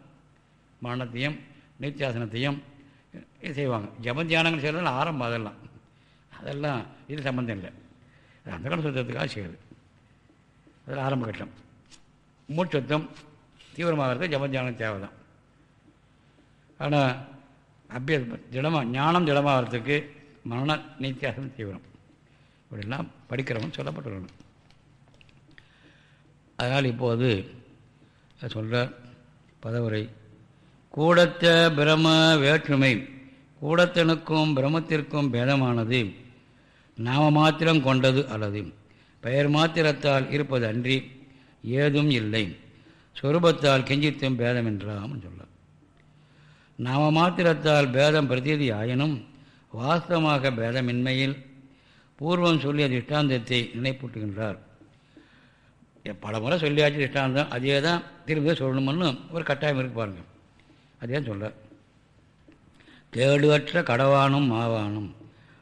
மரணத்தையும் நித்தியாசனத்தையும் செய்வாங்க. ஜப தியானங்கள் செய்கிறதுலாம் ஆரம்பம் அதெல்லாம். அதெல்லாம் இது சம்மந்தம் இல்லை. அந்த கடன் சுத்தத்துக்காக செய்யுது அதில் ஆரம்ப கட்டம் மூச்சத்தம் தீவிரமாகிறது ஜப தேவை தான் ஆனால் அபியாசம் திடமாக ஞானம் திடமாகிறதுக்கு மரண நித்தியாசம் தீவிரம். இப்படிலாம் படிக்கிறவன் சொல்லப்பட்டுள்ளன அதனால் இப்போது சொல்கிற பதவுரை கூடத்த பிரம வேற்றுமை கூடத்தனுக்கும் பிரமத்திற்கும் பேதமானது நாம மாத்திரம் கொண்டது அல்லது பெயர் மாத்திரத்தால் இருப்பது அன்றி ஏதும் இல்லை. சொரூபத்தால் கெஞ்சித்தும் பேதம் என்றாம் சொல்ல. நாம மாத்திரத்தால் பேதம் பிரதீதி ஆயினும் வாஸ்தவமாக பேதமின்மையில் பூர்வம் சொல்லிய திஷ்டாந்தத்தை நினைப்பூட்டுகின்றார். பல முறை சொல்லியாச்சு திஷ்டாந்தம். அதே தான் திரும்ப சொல்லணும்னு ஒரு கட்டாயம் இருக்கு பாருங்கள் அதே சொல்ல. கேடுவற்ற கடவானும் மாவானும்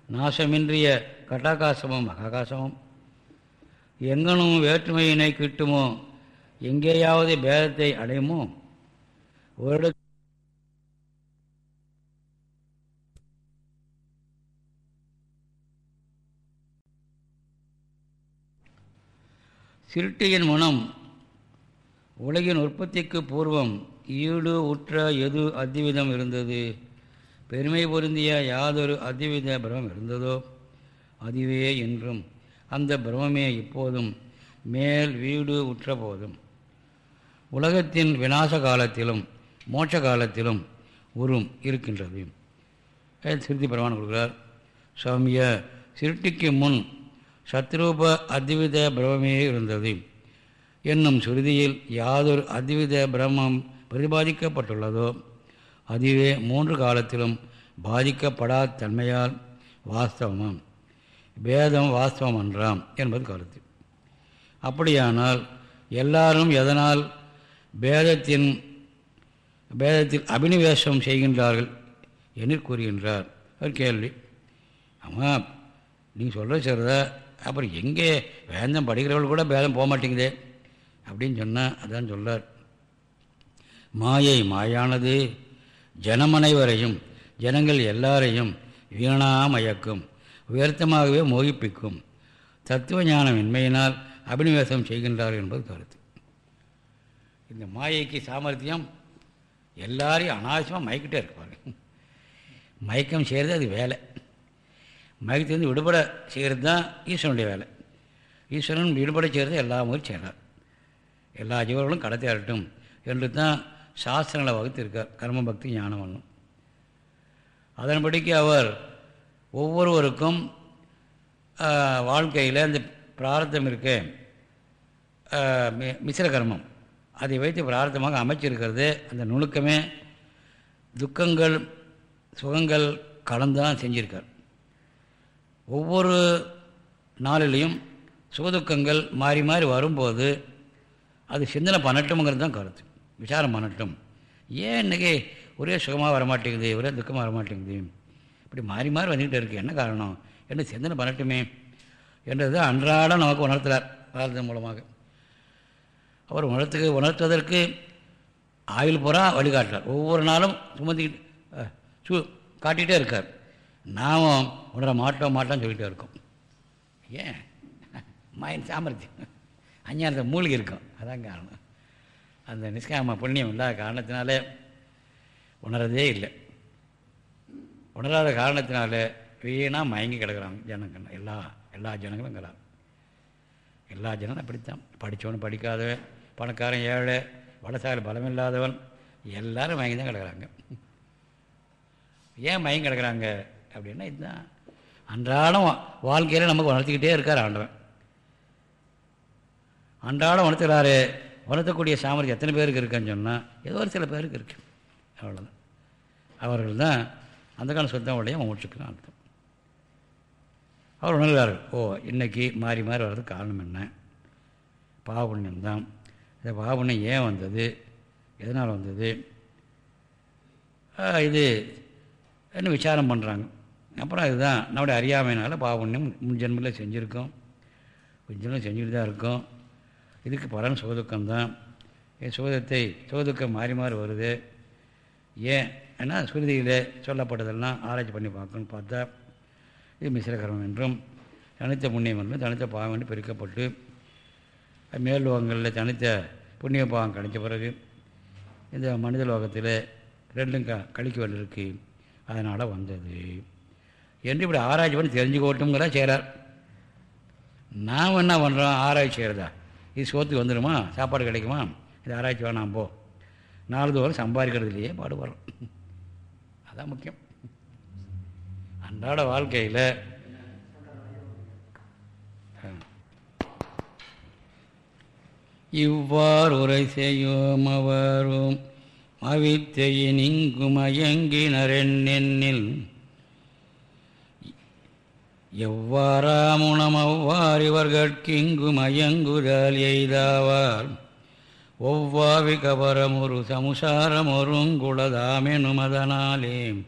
நாசமின்றிய கட்டாகாசமும் மகாகாசமும். எங்கனும் வேற்றுமையினை கிட்டுமோ? எங்கேயாவது பேதத்தை அடையுமோ? ஒரு சிருட்டியின் மனம் உலகின் உற்பத்திக்கு பூர்வம் ஈடு உற்ற எது அத்திவிதம் இருந்தது? பெருமை பொருந்திய யாதொரு அத்திவித பிரமம் இருந்ததோ? அதுவே என்றும் அந்த பிரமே இப்போதும் மேல் வீடு உற்ற போதும் உலகத்தின் விநாச காலத்திலும் மோட்ச காலத்திலும் உரும் இருக்கின்றது சிறுத்தி பிரமாணம் கொடுக்கிறார் சௌமிய சிருட்டிக்கு முன் சத்ரூப அத்வித பிரமே இருந்தது. என்னும் சுருதியில் யாதொரு அத்வித பிரம்மம் பிரதிபாதிக்கப்பட்டுள்ளதோ அதுவே மூன்று காலத்திலும் பாதிக்கப்படாத தன்மையால் வாஸ்தவமாம். பேதம் வாஸ்தவம் என்றாம் என்பது கருத்து. அப்படியானால் எல்லாரும் எதனால் பேதத்தின் பேதத்தில் அபினிவேசம் செய்கின்றார்கள் என்று கூறுகின்றார். ஒரு கேள்வி. ஆமாம் நீங்கள் சொல்கிற சரிதா? அப்புறம் எங்கே வேதம் படிக்கிறவர்கள் கூட பேதம் போக மாட்டேங்குதே அப்படின்னு சொன்னால் அதான் சொல்றார். மாயை மாயானது ஜனமனைவரையும் ஜனங்கள் எல்லாரையும் வீணாமயக்கும் உயர்த்தமாகவே மோகிப்பிக்கும். தத்துவ ஞானம் இன்மையினால் அபினிவேசம் செய்கின்றார் என்பது கருத்து. இந்த மாயைக்கு சாமர்த்தியம் எல்லாரையும் அனாவசியமாக மயக்கிட்டே இருப்பாங்க மயக்கம் செய்கிறது அது வேலை. மயக்கத்திலிருந்து விடுபட செய்கிறது தான் ஈஸ்வரனுடைய வேலை. ஈஸ்வரன் விடுபட செய்கிறது எல்லா முறை செய்கிறார் எல்லா ஜீவர்களும் கடத்தேறட்டும் என்று தான் சாஸ்திரங்களை வகுத்திருக்கார். கர்ம பக்தி ஞானம் ஒன்றும் அதன்படிக்கு அவர் ஒவ்வொருவருக்கும் வாழ்க்கையில் அந்த பிரார்த்தம் இருக்க. மிசிர கர்மம். அதை வைத்து பிரார்த்தமாக அமைச்சிருக்கிறது. அந்த நுணுக்கமே துக்கங்கள் சுகங்கள் கலந்தான் செஞ்சிருக்கார். ஒவ்வொரு நாளிலையும் சுகதுக்கங்கள் மாறி மாறி வரும்போது அது சிந்தனை பண்ணட்டும்ங்கிறது தான் கருத்து. விசாரம் பண்ணட்டும். ஏன் இன்றைக்கி ஒரே சுகமாக வரமாட்டேங்குது ஒரே துக்கமாக வரமாட்டேங்குது? இப்படி மாறி மாறி வந்துக்கிட்டு இருக்குது என்ன காரணம்? என்று சிந்தனை பண்ணட்டுமே? என்றது அன்றாடம் நமக்கு உணர்த்துறார் வாழ்ந்தது மூலமாக. அவர் உணர்த்து உணர்த்துவதற்கு ஆயுள் புறா வழிகாட்டுறார். ஒவ்வொரு நாளும் சுமந்திக்கிட்டு சு காட்டிகிட்டே இருக்கார். நாமும் உணர மாட்டோம் மாட்டோம்னு சொல்லிகிட்டே இருக்கோம். ஏன்? மாயின் சாமர்த்தியம். அஞ்ஞானத்தை மூலிகை இருக்கும். அதான் காரணம். அந்த நிஷ்காம புண்ணியம் இல்லாத காரணத்தினாலே உணரதே இல்லை. உணராத காரணத்தினால வீணாக மயங்கி கிடக்கிறாங்க ஜனங்கள். எல்லா எல்லா ஜனங்களும் கிடறாங்க எல்லா ஜனங்களும் அப்படித்தான். படித்தவனும் படிக்காதவன் பணக்காரன் ஏழை வடசாலை பலம் இல்லாதவன் எல்லோரும் மயங்கி தான் கிடக்கிறாங்க. ஏன் மயங்கி கிடக்கிறாங்க அப்படின்னா இதுதான். அன்றாடம் வாழ்க்கையில் நமக்கு உணர்த்திக்கிட்டே இருக்கார் ஆண்டவன். அன்றாடம் உணர்த்துகிறாரு உணர்த்தக்கூடிய சாமர்த்தியம் எத்தனை பேருக்கு இருக்குன்னு சொன்னால் ஏதோ ஒரு சில பேருக்கு இருக்கு. அவ்வளோதான் அவர்கள் தான் அந்த கால சுத்தம் உடைய முடிச்சுக்கலாம் அர்த்தம் அவர் உணர்கிறார்கள் ஓ இன்றைக்கி மாறி மாறி வர்றதுக்கு காரணம் என்ன? பாவபுண்ணியம் தான். இந்த பாவபுண்ணியம் ஏன் வந்தது? எதனால் வந்தது? இது என்ன விசாரம் பண்ணுறாங்க அப்புறம் இதுதான் நம்முடைய அறியாமையினால் பாவபுண்ணியம் முன் ஜென்மில் செஞ்சுருக்கோம். கொஞ்சம் செஞ்சுட்டு தான் இருக்கோம். இதுக்கு பலன் சுகதுக்கம்தான். சுகதத்தை சுகதுக்கம் மாறி மாறி வருது. ஏன் ஏன்னா ஸ்ருதியில் சொல்லப்பட்டதெல்லாம் ஆராய்ச்சி பண்ணி பார்க்கணும்னு பார்த்தா இது மிஸ்ரகரம் என்றும் தனித்த புண்ணியம் என்றும் தனித்த பாவம் என்று பிரிக்கப்பட்டு மேல்லோகங்களில் தனித்த புண்ணிய பாவம் கிடைச்ச பிறகு இந்த மனித லோகத்தில் ரெண்டும் க கழிக்க வேண்டியிருக்கு. அதனால் வந்தது. என்று இப்படி ஆராய்ச்சி பண்ணி தெரிஞ்சுக்கோட்டுங்கிற செய்கிறார் நாம் என்ன பண்ணுறோம் ஆராய்ச்சி செய்கிறதா இது சோத்துக்கு வந்துடுமா சாப்பாடு கிடைக்குமா? இது ஆராய்ச்சி வேணாம் போ. நாலுதோறும் சம்பாதிக்கிறதுலையே பாடுபடுறோம். அதான் முக்கியம். அன்றாட வாழ்க்கையில் இவ்வாறு உரை செய்யும் அவரும் அவித்தையின் இங்கும் அயங்கினரெண்ணெண்ணில் எவ்வாறாமுணம் அவ்வாறு இவர்கட்கிங்கு மயங்குதல் எய்தாவார்? ஒவ்வாவி கபரமொரு சமுசாரமொருங்குளதாமெனுமதனாலே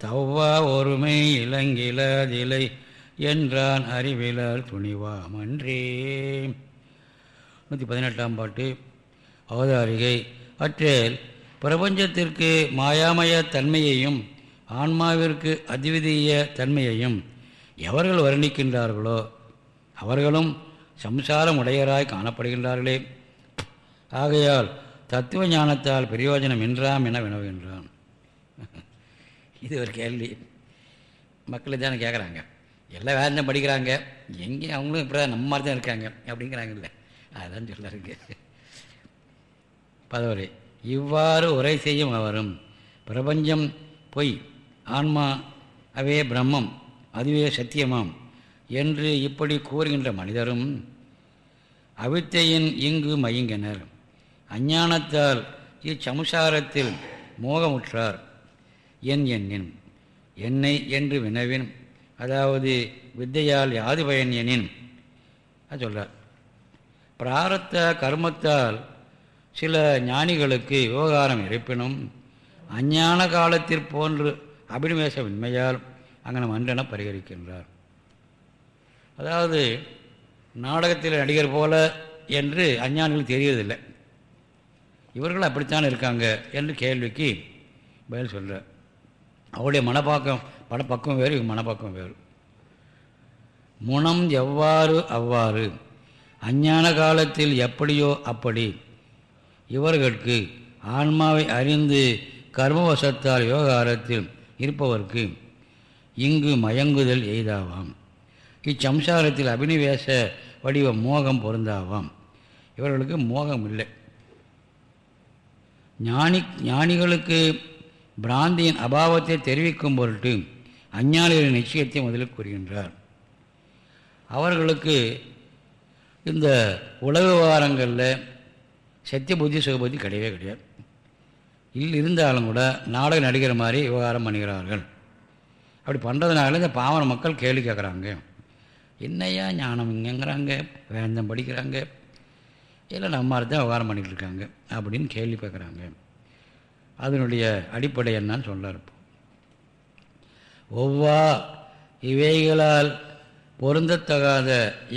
தவ்வா ஒருமை இளங்கிலதிலை என்றான் அறிவிலர் துணிவாமன்றே நூற்றி பதினெட்டாம் பாட்டு. அவதாரிகை. அற்றேல் பிரபஞ்சத்திற்கு மாயாமய தன்மையையும் ஆன்மாவிற்கு அதிவிதீய தன்மையையும் எவர்கள் வர்ணிக்கின்றார்களோ அவர்களும் சம்சாரமுடையராய் காணப்படுகின்றார்களே. ஆகையால் தத்துவ ஞானத்தால் பிரயோஜனம் என்றாம் என வினவுகின்றான். இது ஒரு கேள்வி. மக்கள் தானே கேட்குறாங்க எல்லாம் தான் படிக்கிறாங்க. எங்கேயும் அவங்களும் இப்படி தான் நம்ம மாதிரி தான் இருக்காங்க அப்படிங்கிறாங்கல்ல. அதுதான் சொல்லாருங்க பதவரை இவ்வாறு உரை செய்யும் அவரும் பிரபஞ்சம் பொய் ஆன்மா அவே பிரம்மம் அதுவே சத்தியமாம் என்று இப்படி கூறுகின்ற மனிதரும் அவித்தையின் இங்கு மயங்கினர். அஞ்ஞானத்தால் இச்சமுசாரத்தில் மோகமுற்றார். என் எண்ணின் என்னை என்று வினவின் அதாவது வித்தையால் யாது பயன் எனின். அது சொல்கிறார் பிராரத்த கர்மத்தால் சில ஞானிகளுக்கு விவகாரம் இருப்பினும் அஞ்ஞான காலத்திற் போன்று அபினிவேசமின்மையால் அங்கே மன்றென பரிகரிக்கின்றார். அதாவது நாடகத்தில் நடிகர் போல என்று அஞ்ஞானிகள் தெரியறதில்லை இவர்கள் அப்படித்தான் இருக்காங்க என்று கேள்விக்கு பதில் சொல்கிறார் அவருடைய மனப்பாக்கம் படப்பக்கம் வேறு இவங்க மனப்பாக்கம் வேறு. முனம் எவ்வாறு அவ்வாறு அஞ்ஞான காலத்தில் எப்படியோ அப்படி இவர்களுக்கு ஆன்மாவை அறிந்து கர்மவசத்தால் விவகாரத்தில் இருப்பவர்க்கு இங்கு மயங்குதல் எய்தாவாம். இச்சம்சாரத்தில் அபினிவேச வடிவ மோகம் பொருந்தாவாம். இவர்களுக்கு மோகம் இல்லை ஞானி ஞானிகளுக்கு பிராந்தியின் அபாவத்தை தெரிவிக்கும் பொருட்டு அஞ்ஞானிகளின் நிச்சயத்தை முதலில் கூறுகின்றார். அவர்களுக்கு இந்த உலக விவகாரங்களில் சத்திய புத்தி சுகபுத்தி கிடையவே கிடையாது. இல்லை இருந்தாலும் கூட நாடக நடிக்கிற மாதிரி விவகாரம் பண்ணுகிறார்கள். அப்படி பண்ணுறதுனால இந்த பாவன மக்கள் கேள்வி கேட்குறாங்க. என்னையா ஞானம் இங்கேங்கிறாங்க வேந்தம் படிக்கிறாங்க இல்லை நம்ம தான் விவகாரம் பண்ணிகிட்டு இருக்காங்க அப்படின்னு கேள்வி பார்க்குறாங்க அதனுடைய அடிப்படை என்னன்னு சொல்ல இருப்போம். ஒவ்வா இவைகளால் பொருந்தத்தகாத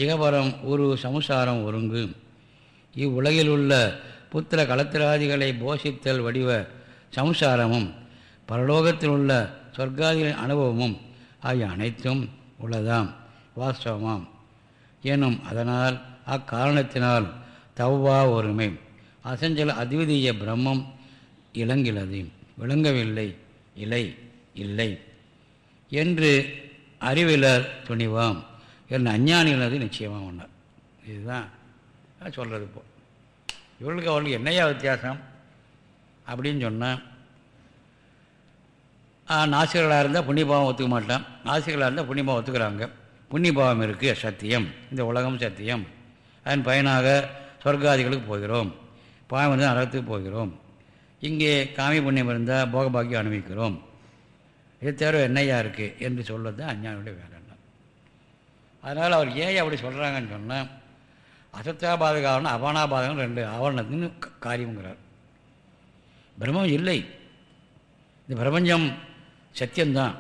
இகபரம் ஒரு சமுசாரம் ஒருங்கு. இவ்வுலகில் உள்ள புத்திர கலத்திராதிகளை போஷித்தல் வடிவ சம்சாரமும் பரலோகத்தில் உள்ள சொர்க்காதிகளின் அனுபவமும் ஆகிய அனைத்தும் உள்ளதாம் வாஸ்தவமாம். எனும் அதனால் அக்காரணத்தினால் தவ்வா ஒருமை. அசஞ்சல அத்விதீய பிரம்மம் இளங்கிலது. விளங்கவில்லை. இலை இல்லை. என்று அறிவிலர் துணிவாம். என் அஞ்ஞானிகளது நிச்சயமாக ஒன்றார் இதுதான் சொல்கிறது இப்போ. இவர்களுக்கு அவர்களுக்கு என்னையா வித்தியாசம்? அப்படின்னு சொன்னால் நாசிகர்களாக இருந்தால் புண்ணியபாவம் ஒத்துக்க மாட்டான். நாசிகளாக இருந்தால் புண்ணியபாவம் ஒத்துக்கிறாங்க. புண்ணியபாவம் இருக்குது சத்தியம். இந்த உலகம் சத்தியம். அதன் பயனாக சொர்க்காதிகளுக்கு போகிறோம். பாவம் இருந்தால் நரகத்துக்கு போகிறோம். இங்கே காமி புண்ணியம் இருந்தால் போகபாக்கியம் அனுபவிக்கிறோம். இது தேர்வு என்னையா இருக்குது என்று சொல்வது தான் அஞ்ஞானுடைய வேலைன்னா அதனால் அவர் ஏன் அப்படி சொல்கிறாங்கன்னு சொன்னால் அசத்தாபாதகாவனம் அபானாபாதகம் ரெண்டு ஆவரணத்தின் காரியங்கிறார் பிரம்மம் இல்லை. இந்த பிரபஞ்சம் சத்தியம்தான்.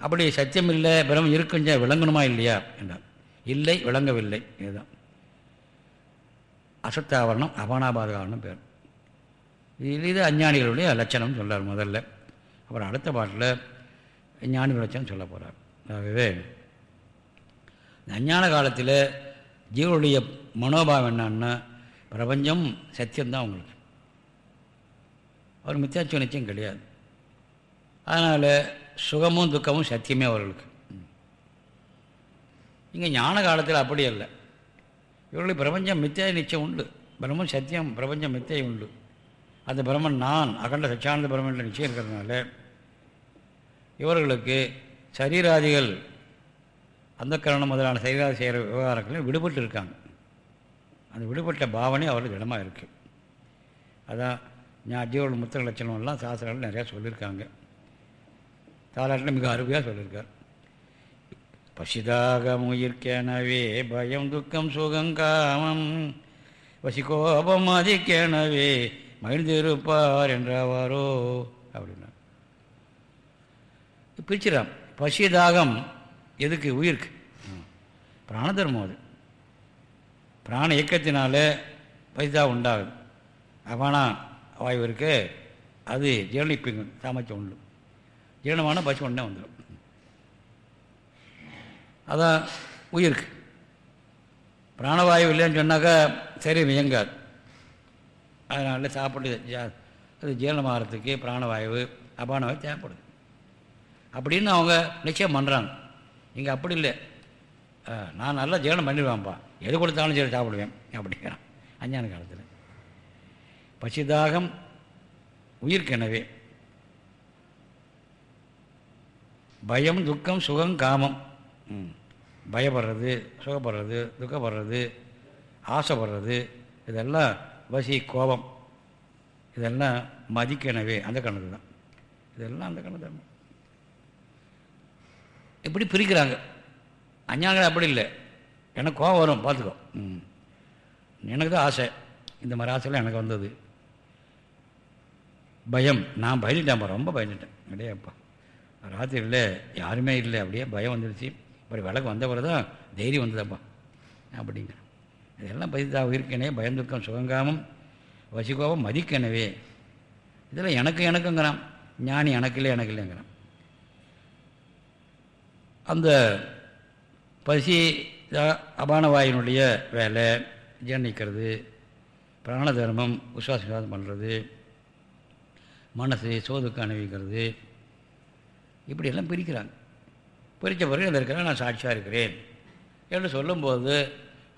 அப்படி சத்தியம் இல்லை பிரம்மம் இருக்குஞ்சா விளங்கணுமா இல்லையா? என்றார். இல்லை விளங்கவில்லை. இதுதான். அசத்தாவரணம் அபானாபாதகாரணம் பேர். இது இது அஞ்ஞானிகளுடைய லட்சணம் சொல்கிறார் முதல்ல. அப்புறம் அடுத்த பாட்டில் ஞானி லட்சணம் சொல்ல போகிறார் ஆகவே அஞ்ஞான காலத்தில் ஜீவனுடைய மனோபாவம் என்னான்னா பிரபஞ்சம் சத்தியம்தான் அவங்களுக்கு. அவர் மித்தியாச்சுவ நிச்சயம் கிடையாது. அதனால் சுகமும் துக்கமும் சத்தியமே அவர்களுக்கு. இங்கே ஞான காலத்தில் அப்படி இல்லை இவர்களுக்கு பிரபஞ்சம் மித்தியா நிச்சயம் உண்டு. பிரம்மம் சத்தியம் பிரபஞ்சம் மித்தியை உண்டு. அந்த பிரம்மன் நான் அகண்ட சச்சியானந்த பிரம்மன் நிச்சயம் இருக்கிறதுனால இவர்களுக்கு சரீராதிகள் அந்த கரணம் முதலான சரீராதி செய்கிற விவகாரங்களும் விடுபட்டு இருக்காங்க. அந்த விடுபட்ட பாவனை அவர்களுக்கு இடமாக இருக்குது அதான் ஞா ஜீவர்கள் முத்திர லட்சணம்லாம் சாஸ்திரங்கள் நிறையா சொல்லியிருக்காங்க. தாலாட்டில் மிக அருமையாக சொல்லியிருக்கார். பசிதாக முயிர்க்கெனவே பயம் துக்கம் சுகங்காமம் வசிகோபம் அதிக்கெனவே மகிழ்ந்திருப்பார் என்றாவாரோ அப்படின்னா பிரிச்சுறான் பசிதாகம் எதுக்கு? உயிருக்கு. பிராணதர்மம் அது. பிராண இயக்கத்தினால பசிதாக உண்டாகுது. அவனா வாய்வு இருக்கு. அது ஜீரணிப்பிங்க சாமர்த்தியம் உண்டு. ஜீரணமான பசி ஒன்றே வந்துடும் அதான் உயிருக்கு. பிராணவாயு இல்லைன்னு சொன்னாக்கா சரி இயங்காது அதனால் சாப்பிட்டு அது ஜீரணமாகறதுக்கு பிராணவாயு அபானவாயு தேவைப்படுது. அப்படின்னு அவங்க நிச்சயம் பண்ணுறாங்க இங்கே அப்படி இல்லை. நான் நல்லா ஜீரணம் பண்ணிடுவேன்ப்பா. எது கொடுத்தாலும் சரி சாப்பிடுவேன் அப்படிங்கிறான். அஞ்ஞான காலத்தில். பசிதாகம் உயிர்க்கெனவே பயம் துக்கம் சுகம் காமம். பயப்படுறது சுகப்படுறது துக்கப்படுறது ஆசைப்படுறது இதெல்லாம் வசி கோபம். இதெல்லாம் மதிக்கெனவே அந்த கணக்கு தான். இதெல்லாம் அந்த கணக்கு தர்மம் இப்படி பிரிக்கிறாங்க? அஞ்ஞானிகள் அப்படி இல்லை. எனக்கு கோவம் வரும் பார்த்துக்கோ. ம். எனக்கு தான் ஆசை. இந்த மாதிரி ஆசைலாம் எனக்கு வந்தது. பயம். நான் பயந்துட்டேன்ப்பா ரொம்ப பயந்துட்டேன். அப்படியேப்பா ராத்திரியில் யாருமே இல்லை. அப்படியே பயம் வந்துடுச்சு அப்புறம் விளக்கு வந்த தான் தைரியம் வந்ததப்பா? அப்படிங்கிற இதெல்லாம் பதித்தா உயிர்க்கனே பயந்துக்கம் சுகங்காமம் வசிக்கோவம் மதிக்கனவே. இதெல்லாம் எனக்கு எனக்குங்கிறான். ஞானி எனக்கு இல்லை எனக்கு இல்லைங்கிறான். அந்த பசி அபானவாயினுடைய வேலை ஜீர்ணிக்கிறது பிராண தர்மம் விசுவாசம் பண்ணுறது மனசு சோதுக்கு அணிவிக்கிறது இப்படியெல்லாம் பிரிக்கிறாங்க. பிரித்த பிறகு அதில் இருக்கிற நான் சாட்சியாக இருக்கிறேன் என்று சொல்லும்போது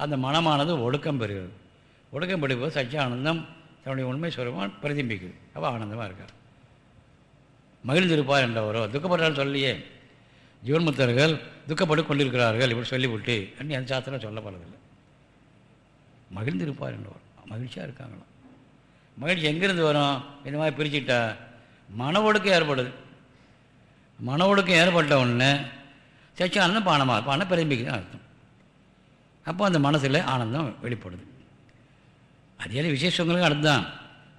அந்த மனமானது ஒடுக்கம் பெறுகிறது. ஒடுக்கம் பெறும்போது சச்சியானந்தம் தன்னுடைய உண்மை சுரமாக பிரதிபிக்குது. அப்போ ஆனந்தமாக இருக்கார். மகிழ்ந்திருப்பார் என்றவரோ துக்கப்பட்டாலும் சொல்லியே ஜீவன்முத்தர்கள் துக்கப்பட்டு கொண்டிருக்கிறார்கள் இப்படி சொல்லிவிட்டு அன்னி அந்த சாஸ்திரம் சொல்லப்படுறதில்லை மகிழ்ந்திருப்பார் என்றவர். மகிழ்ச்சியாக இருக்காங்களாம் மகிழ்ச்சி எங்கேருந்து வரும்? இந்த மாதிரி பிரிச்சுட்டா மன ஒடுக்கம் ஏற்படுது. மன ஒடுக்கம் ஏற்பட்ட உடனே சச்சியானந்தம் பானமாக பானம் பிரதிபிக்குதுன்னு அர்த்தம். அப்போ அந்த மனசில் ஆனந்தம் வெளிப்படுது. அதே விசேஷங்களுக்கு அடுத்தான்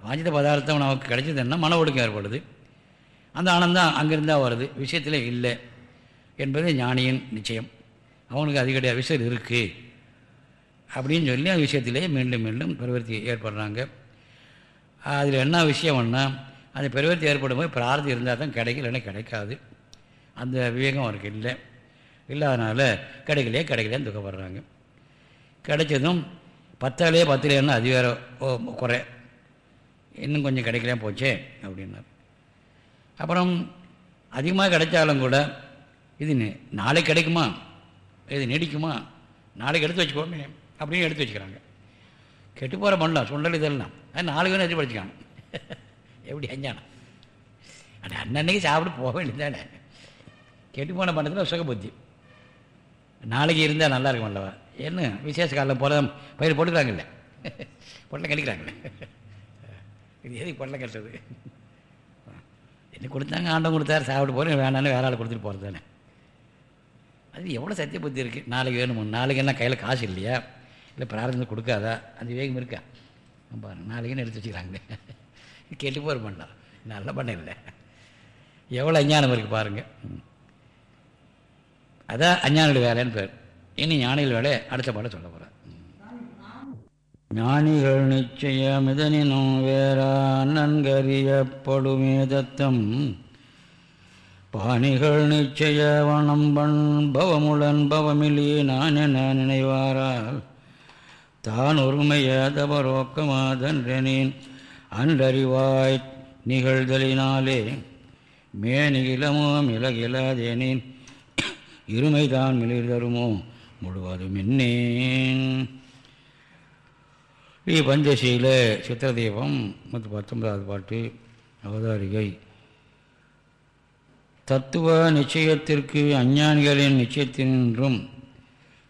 வாஞ்சித பதார்த்தம் நமக்கு கிடைச்சதுன்னா மன ஒடுக்கம் ஏற்படுது. அந்த ஆனந்தம் அங்கிருந்தால் வருது. விஷயத்தில் இல்லை என்பது ஞானியின் நிச்சயம். அவனுக்கு அது கிடையாது விஷயம் இருக்குது அப்படின்னு சொல்லி அந்த விஷயத்திலே மீண்டும் மீண்டும் பிரவர்த்தி ஏற்படுறாங்க. அதில் என்ன விஷயம்னா அந்த பிரவர்த்தி ஏற்படும் போது பிரார்த்தி இருந்தால் தான் கிடைக்கலன்னா கிடைக்காது. அந்த விவேகம் அவருக்கு இல்லை. இல்லாதனால கிடைக்கலையே கிடைக்கலையே துக்கப்படுறாங்க. கிடைச்சதும் பத்தாலே பத்துலேன்னா அது வேறு குறை. இன்னும் கொஞ்சம் கிடைக்கலையே போச்சே அப்படின்னார். அப்புறம் அதிகமாக கிடைச்சாலும் கூட இது நாளைக்கு கிடைக்குமா? இது நீடிக்குமா? நாளைக்கு எடுத்து வச்சுக்கோமே அப்படின்னு எடுத்து வச்சுக்கிறாங்க. கெட்டு போகிற பண்ணலாம் சுண்டல் இதெல்லாம். அது நாளைக்கு வேணும் எடுத்து படிச்சுக்காங்க (laughs) எப்படி அஞ்சானா அது அன்னன்னைக்கு சாப்பிட்டு போக வேண்டியதானே கெட்டு போன பண்ணத்தில் சுக புத்தி நாளைக்கு இருந்தால் நல்லா இருக்கும் அல்லவா? என்ன விசேஷ காலம் போகிற பயிர் போட்டுக்கிறாங்கல்ல? பொட்டலை கழிக்கிறாங்களே இது எதுக்கு பொட்டலை கட்டுறது? என்ன கொடுத்தாங்க ஆண்டம் கொடுத்தாரு சாப்பிட்டு போகிறேன் வேணான்னு வேற ஆள் கொடுத்துட்டு போகிறது தானே. அது எவ்வளோ சத்திய புத்தி இருக்குது நாளைக்கு வேணும்? நாளைக்கு என்ன கையில் காசு இல்லையா? இல்லை பிரார்த்தனை கொடுக்காதா? அந்த வேகம் இருக்கா? பாருங்க நாளைக்குன்னு எடுத்து வச்சுக்கிறாங்களே? கெட்டு போகிற பண்ணலாம் நல்லா பண்ண இல்லை எவ்வளோ அஞ்ஞானம் இருக்குது பாருங்கள் அதான் அஞ்ஞானிகள் வேலைன்னு பேர். இனி ஞானிகள் வேலை அடுத்த பாடம் சொல்ல போகிறேன் ஞானிகள் நிச்சயம் இதனினும் வேறா நன்கறியப்படுமே தத்தம் பாணிகள் நிச்சய வனம்பண் பவமுடன் பவமிலி நான் என நினைவாரால். தான் ஒருமைய தபரோக்கமாதன்றனேன் அன்றறிவாய் நிகழ்தலினாலே. மேனிகிலமோ மிளகிலாதேனேன் இருமைதான் மிளிர்தருமோ முழுவதும் என்னேன் ஸ்ரீ பஞ்சசீல சித்திரதீபம் மற்றும் பத்தொன்பதாவது பாட்டு அவதாரிகை. தத்துவ நிச்சயத்திற்கு அஞ்ஞானிகளின் நிச்சயத்தினின்றும்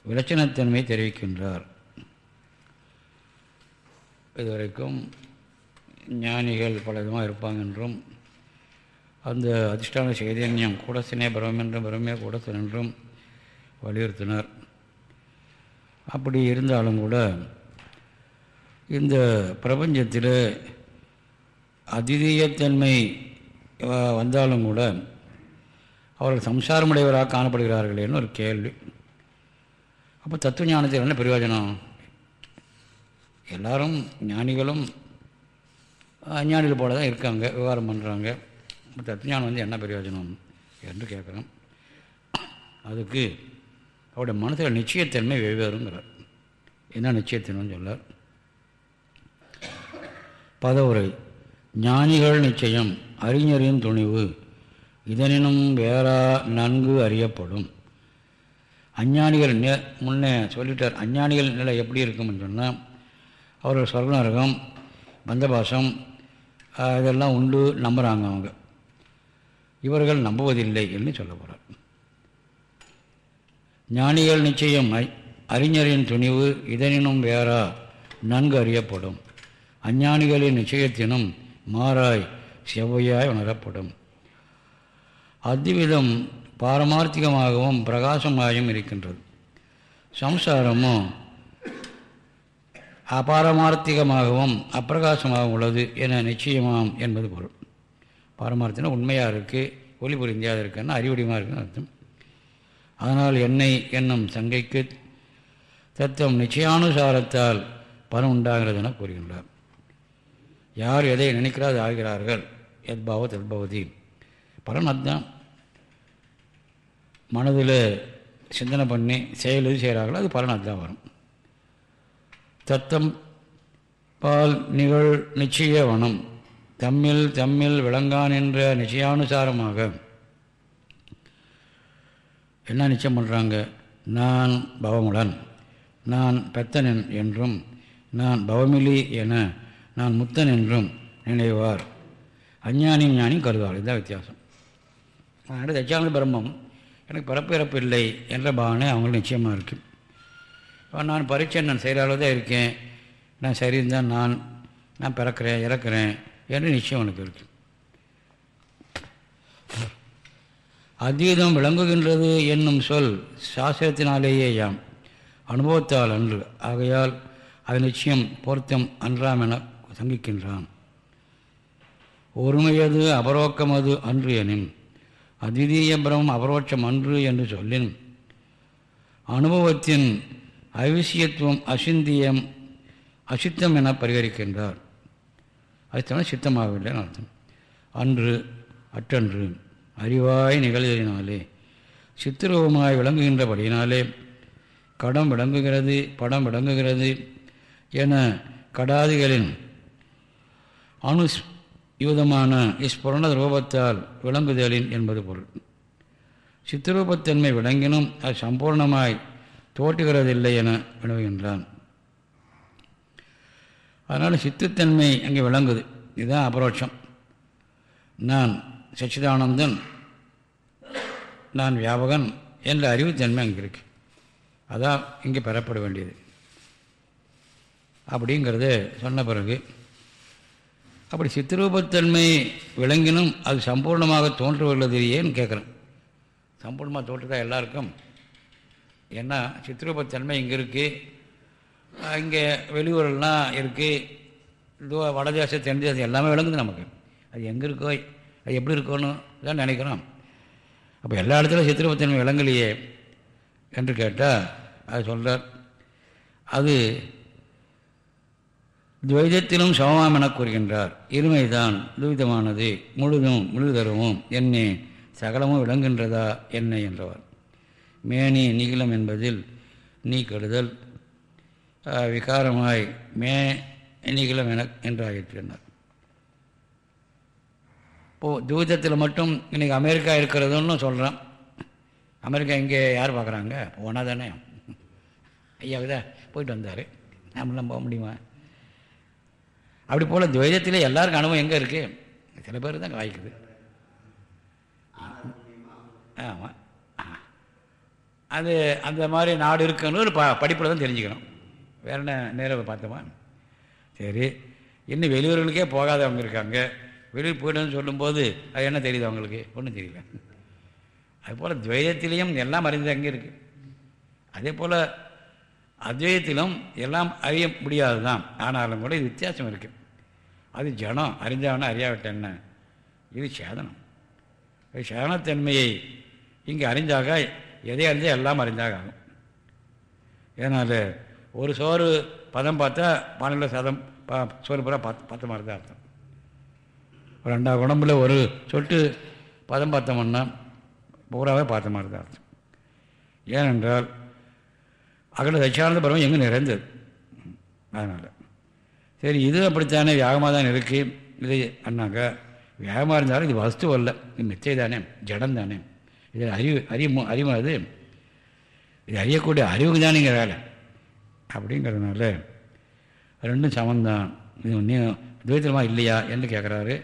விளச்சனத்தன்மை தெரிவிக்கின்றார். இதுவரைக்கும் ஞானிகள் பல விதமாக இருப்பாங்க என்றும் அந்த அதிர்ஷ்டான சைதன்யம் கூடசினே பிரமம் பிரம்மே பிரமே கூடசன் என்றும் வலியுறுத்தினார். அப்படி இருந்தாலும் கூட இந்த பிரபஞ்சத்தில் அதிதீயத்தன்மை வந்தாலும் கூட அவர்கள் சம்சாரமுடையவராக காணப்படுகிறார்களேன்னு ஒரு கேள்வி. அப்போ தத்துவ ஞானத்தில் என்ன பிரயோஜனம்? எல்லாரும் ஞானிகளும் அஞ்ஞானிகள் போல தான் இருக்காங்க விவகாரம் பண்ணுறாங்க தத்ஞானம் வந்து என்ன பிரயோஜனம் என்று கேட்குறோம் அதுக்கு அவருடைய மனசில் நிச்சயத்தன்மை வெவ்வேறுங்கிறார். என்ன நிச்சயத்தன்மைன்னு சொல்லார் பதவுரை ஞானிகள் நிச்சயம் அறிஞரின் துணிவு இதனினும் வேறா நன்கு அறியப்படும். அஞ்ஞானிகள் நே முன்னே சொல்லிட்டார் அஞ்ஞானிகள் நிலை எப்படி இருக்கும்னு சொன்னால் அவர்கள் சொர்ணரகம் பந்தபாசம் இதெல்லாம் உண்டு நம்புகிறாங்க அவங்க. இவர்கள் நம்புவதில்லை என்று சொல்ல போகிறார் ஞானிகள் நிச்சயம் அறிஞரின் துணிவு இதனினும் வேறா நன்கு அறியப்படும். அஞ்ஞானிகளின் நிச்சயத்தினும் மாறாய் செவ்வையாய் உணரப்படும். அத்விதம் பாரமார்த்திகமாகவும் பிரகாசமாயும் இருக்கின்றது. சம்சாரமும் அபாரமார்த்திகமாகவும் அப்பிரகாசமாகவும் உள்ளது என நிச்சயமாம் என்பது பொருள். பாரமார்த்தினா உண்மையாக இருக்குது ஒளி புரிஞ்சாது இருக்குன்னா அறிவுடையமாக இருக்குன்னு அர்த்தம். அதனால் என்னை என்னும் சங்கைக்கு தத்துவம் நிச்சயானுசாரத்தால் பலம் உண்டாகிறது என கூறுகின்றார். யார் எதை நினைக்கிறாது ஆகிறார்கள்? எத்பாவ தத்பவதி பலன் அதுதான். மனதில் சிந்தனை பண்ணி செயல் எது செய்கிறார்களோ அது பலன் அதுதான் வரும். தத்தம் பால் நிகழ் நிச்சய வனம் தம்மில் தம்மில் விளங்கான் என்ற நிச்சயானுசாரமாக என்ன நிச்சயம் பண்ணுறாங்க நான் பவமுடன் நான் பெத்தனன் என்றும் நான் பவமிலி என நான் முத்தன் என்றும் நினைவார். அஞ்ஞானியும் ஞானியும் கருதுவார் இதுதான் வித்தியாசம். அதனால் தச்சானந்த பிரம்மம் எனக்கு பிறப்பு இறப்பு இல்லை என்ற பாவனை அவங்களுக்கு நிச்சயமாக இருக்குது இப்போ நான் பரீட்சை நான் செயலாளர் தான் இருக்கேன். நான் சரிந்தான் நான் நான் பிறக்கிறேன் இறக்குறேன். என்று நிச்சயம் எனக்கு இருக்கு? அதீதம் விளங்குகின்றது என்னும் சொல் சாஸ்திரத்தினாலேயே யாம். அனுபவத்தால் அன்று. ஆகையால் அது நிச்சயம் பொருத்தம் அன்றாம் என சங்கிக்கின்றான். ஒருமையது அபரோக்கமது அன்று எனின் அதிதீய பிரமம் அபரோட்சம் அன்று என்று சொல்லின். அனுபவத்தின் அவிசியத்துவம் அசிந்தியம் அசித்தம் என பரிகரிக்கின்றார். அது சித்தமாகவில்லைன்னு அர்த்தம். அன்று அற்றன்று அறிவாய் நிகழ்தலினாலே சித்திரூபமாய் விளங்குகின்றபடியினாலே கடம் விளங்குகிறது படம் விளங்குகிறது என கடாதிகளின் அணுயுதமான இஸ்புரண ரூபத்தால் விளங்குதலின் என்பது பொருள். சித்திரூபத்தன்மை விளங்கினும் அது சம்பூர்ணமாய் தோற்றுகிறதில்லை என வினவுகின்றான். அதனால் சித்துத்தன்மை அங்கே விளங்குது. இதுதான் அபரோட்சம். நான் சச்சிதானந்தன் நான் வியாபகன் என்ற அறிவுத்தன்மை அங்கே இருக்கு. அதான் இங்கே பெறப்பட வேண்டியது. அப்படிங்கிறது சொன்ன பிறகு அப்படி சித்திரூபத்தன்மை விளங்கினும் அது சம்பூர்ணமாக தோன்றுவதில்லை ஏன்னு கேட்குறேன். சம்பூர்ணமாக தோற்றுதா எல்லாருக்கும்? ஏன்னா சித்திரூபத்தன்மை இங்கே இருக்குது இங்கே வெளியூரெல்லாம் இருக்குது வடதேசம் தென் தேசம் எல்லாமே விளங்குது நமக்கு. அது எங்கே இருக்கோ அது எப்படி இருக்கணும் தான் நினைக்கிறோம். அப்போ எல்லா இடத்துலையும் சித்திரபத்தன்மை விளங்கலையே என்று கேட்டால் அது சொல்கிறார் அது துவைதத்திலும் சமமாம் என கூறுகின்றார். இருமைதான் துவிதமானது. முழுதும் முழுதருவும் என்னே சகலமும் விளங்குகின்றதா என்ன என்றவர். மேனி நீளம் என்பதில் நீ கெடுதல். விகாரமாய் மே நீளம் என என்றாகின்றனர் இப்போது தூதத்தில் மட்டும் இன்றைக்கி அமெரிக்கா இருக்கிறதுன்னு சொல்கிறான் அமெரிக்கா இங்கே யார் பார்க்குறாங்க? போனால் தானே. ஐயாவுதா போயிட்டு வந்தார். நம்மளாம் போக முடியுமா? அப்படி போல் துவைதத்தில் எல்லாருக்கும் அனுபவம் எங்கே இருக்குது சில பேர் தான் காய்க்குது ஆமாம் அது அந்த மாதிரி நாடு இருக்குன்னு ஒரு ப படிப்பில் தான் தெரிஞ்சுக்கணும். வேற என்ன நேரில் பார்த்தோமா? சரி. இன்னும் வெளியூர்களுக்கே போகாதவங்க இருக்காங்க. வெளியூர் போய்டுன்னு சொல்லும்போது அது என்ன தெரியுது அவங்களுக்கு ஒன்றும் தெரியல. அதுபோல் துவைதத்திலையும் எல்லாம் அறிந்து அங்கே இருக்குது அதே போல் அத்வைதத்திலும் எல்லாம் அறிய முடியாது தான் ஆனாலும் கூட இது வித்தியாசம் இருக்குது அது ஜனம் அறிஞ்சவன அறியாவிட்டேன் என்ன? இது சேதனம். இது சேதனத்தன்மையை இங்கே அறிஞ்சாக எதை அறிஞ்சால் எல்லாம் அறிஞ்சாக ஆகும். ஏன்னால் ஒரு சோறு பதம் பார்த்தா பன்னெண்டு சதம் பா சோறு பூரா பத்து பத்து மாதிரி தான் அர்த்தம். ரெண்டாவது உடம்புல ஒரு சொட்டு பதம் பார்த்தோம்னா பூராவே பார்த்த மாதிரி தான் அர்த்தம். ஏனென்றால் அகல தச்சானந்த பருவம் எங்கே நிறைந்தது? அதனால். சரி இது அப்படித்தானே வியாகமாக தான் இருக்குது இது அண்ணாக்கா வியாகமாக இருந்தாலும் இது வஸ்து அல்ல. இது மிச்சை தானே ஜடம் தானே. இது அறிவு அறிவு அறிவு அது. இது அறியக்கூடிய அறிவுக்கு தானேங்கிற வேலை. அப்படிங்கிறதுனால ரெண்டும் சமந்தான். இது நீ துவைத்தமாக இல்லையா என்று கேட்குறாரு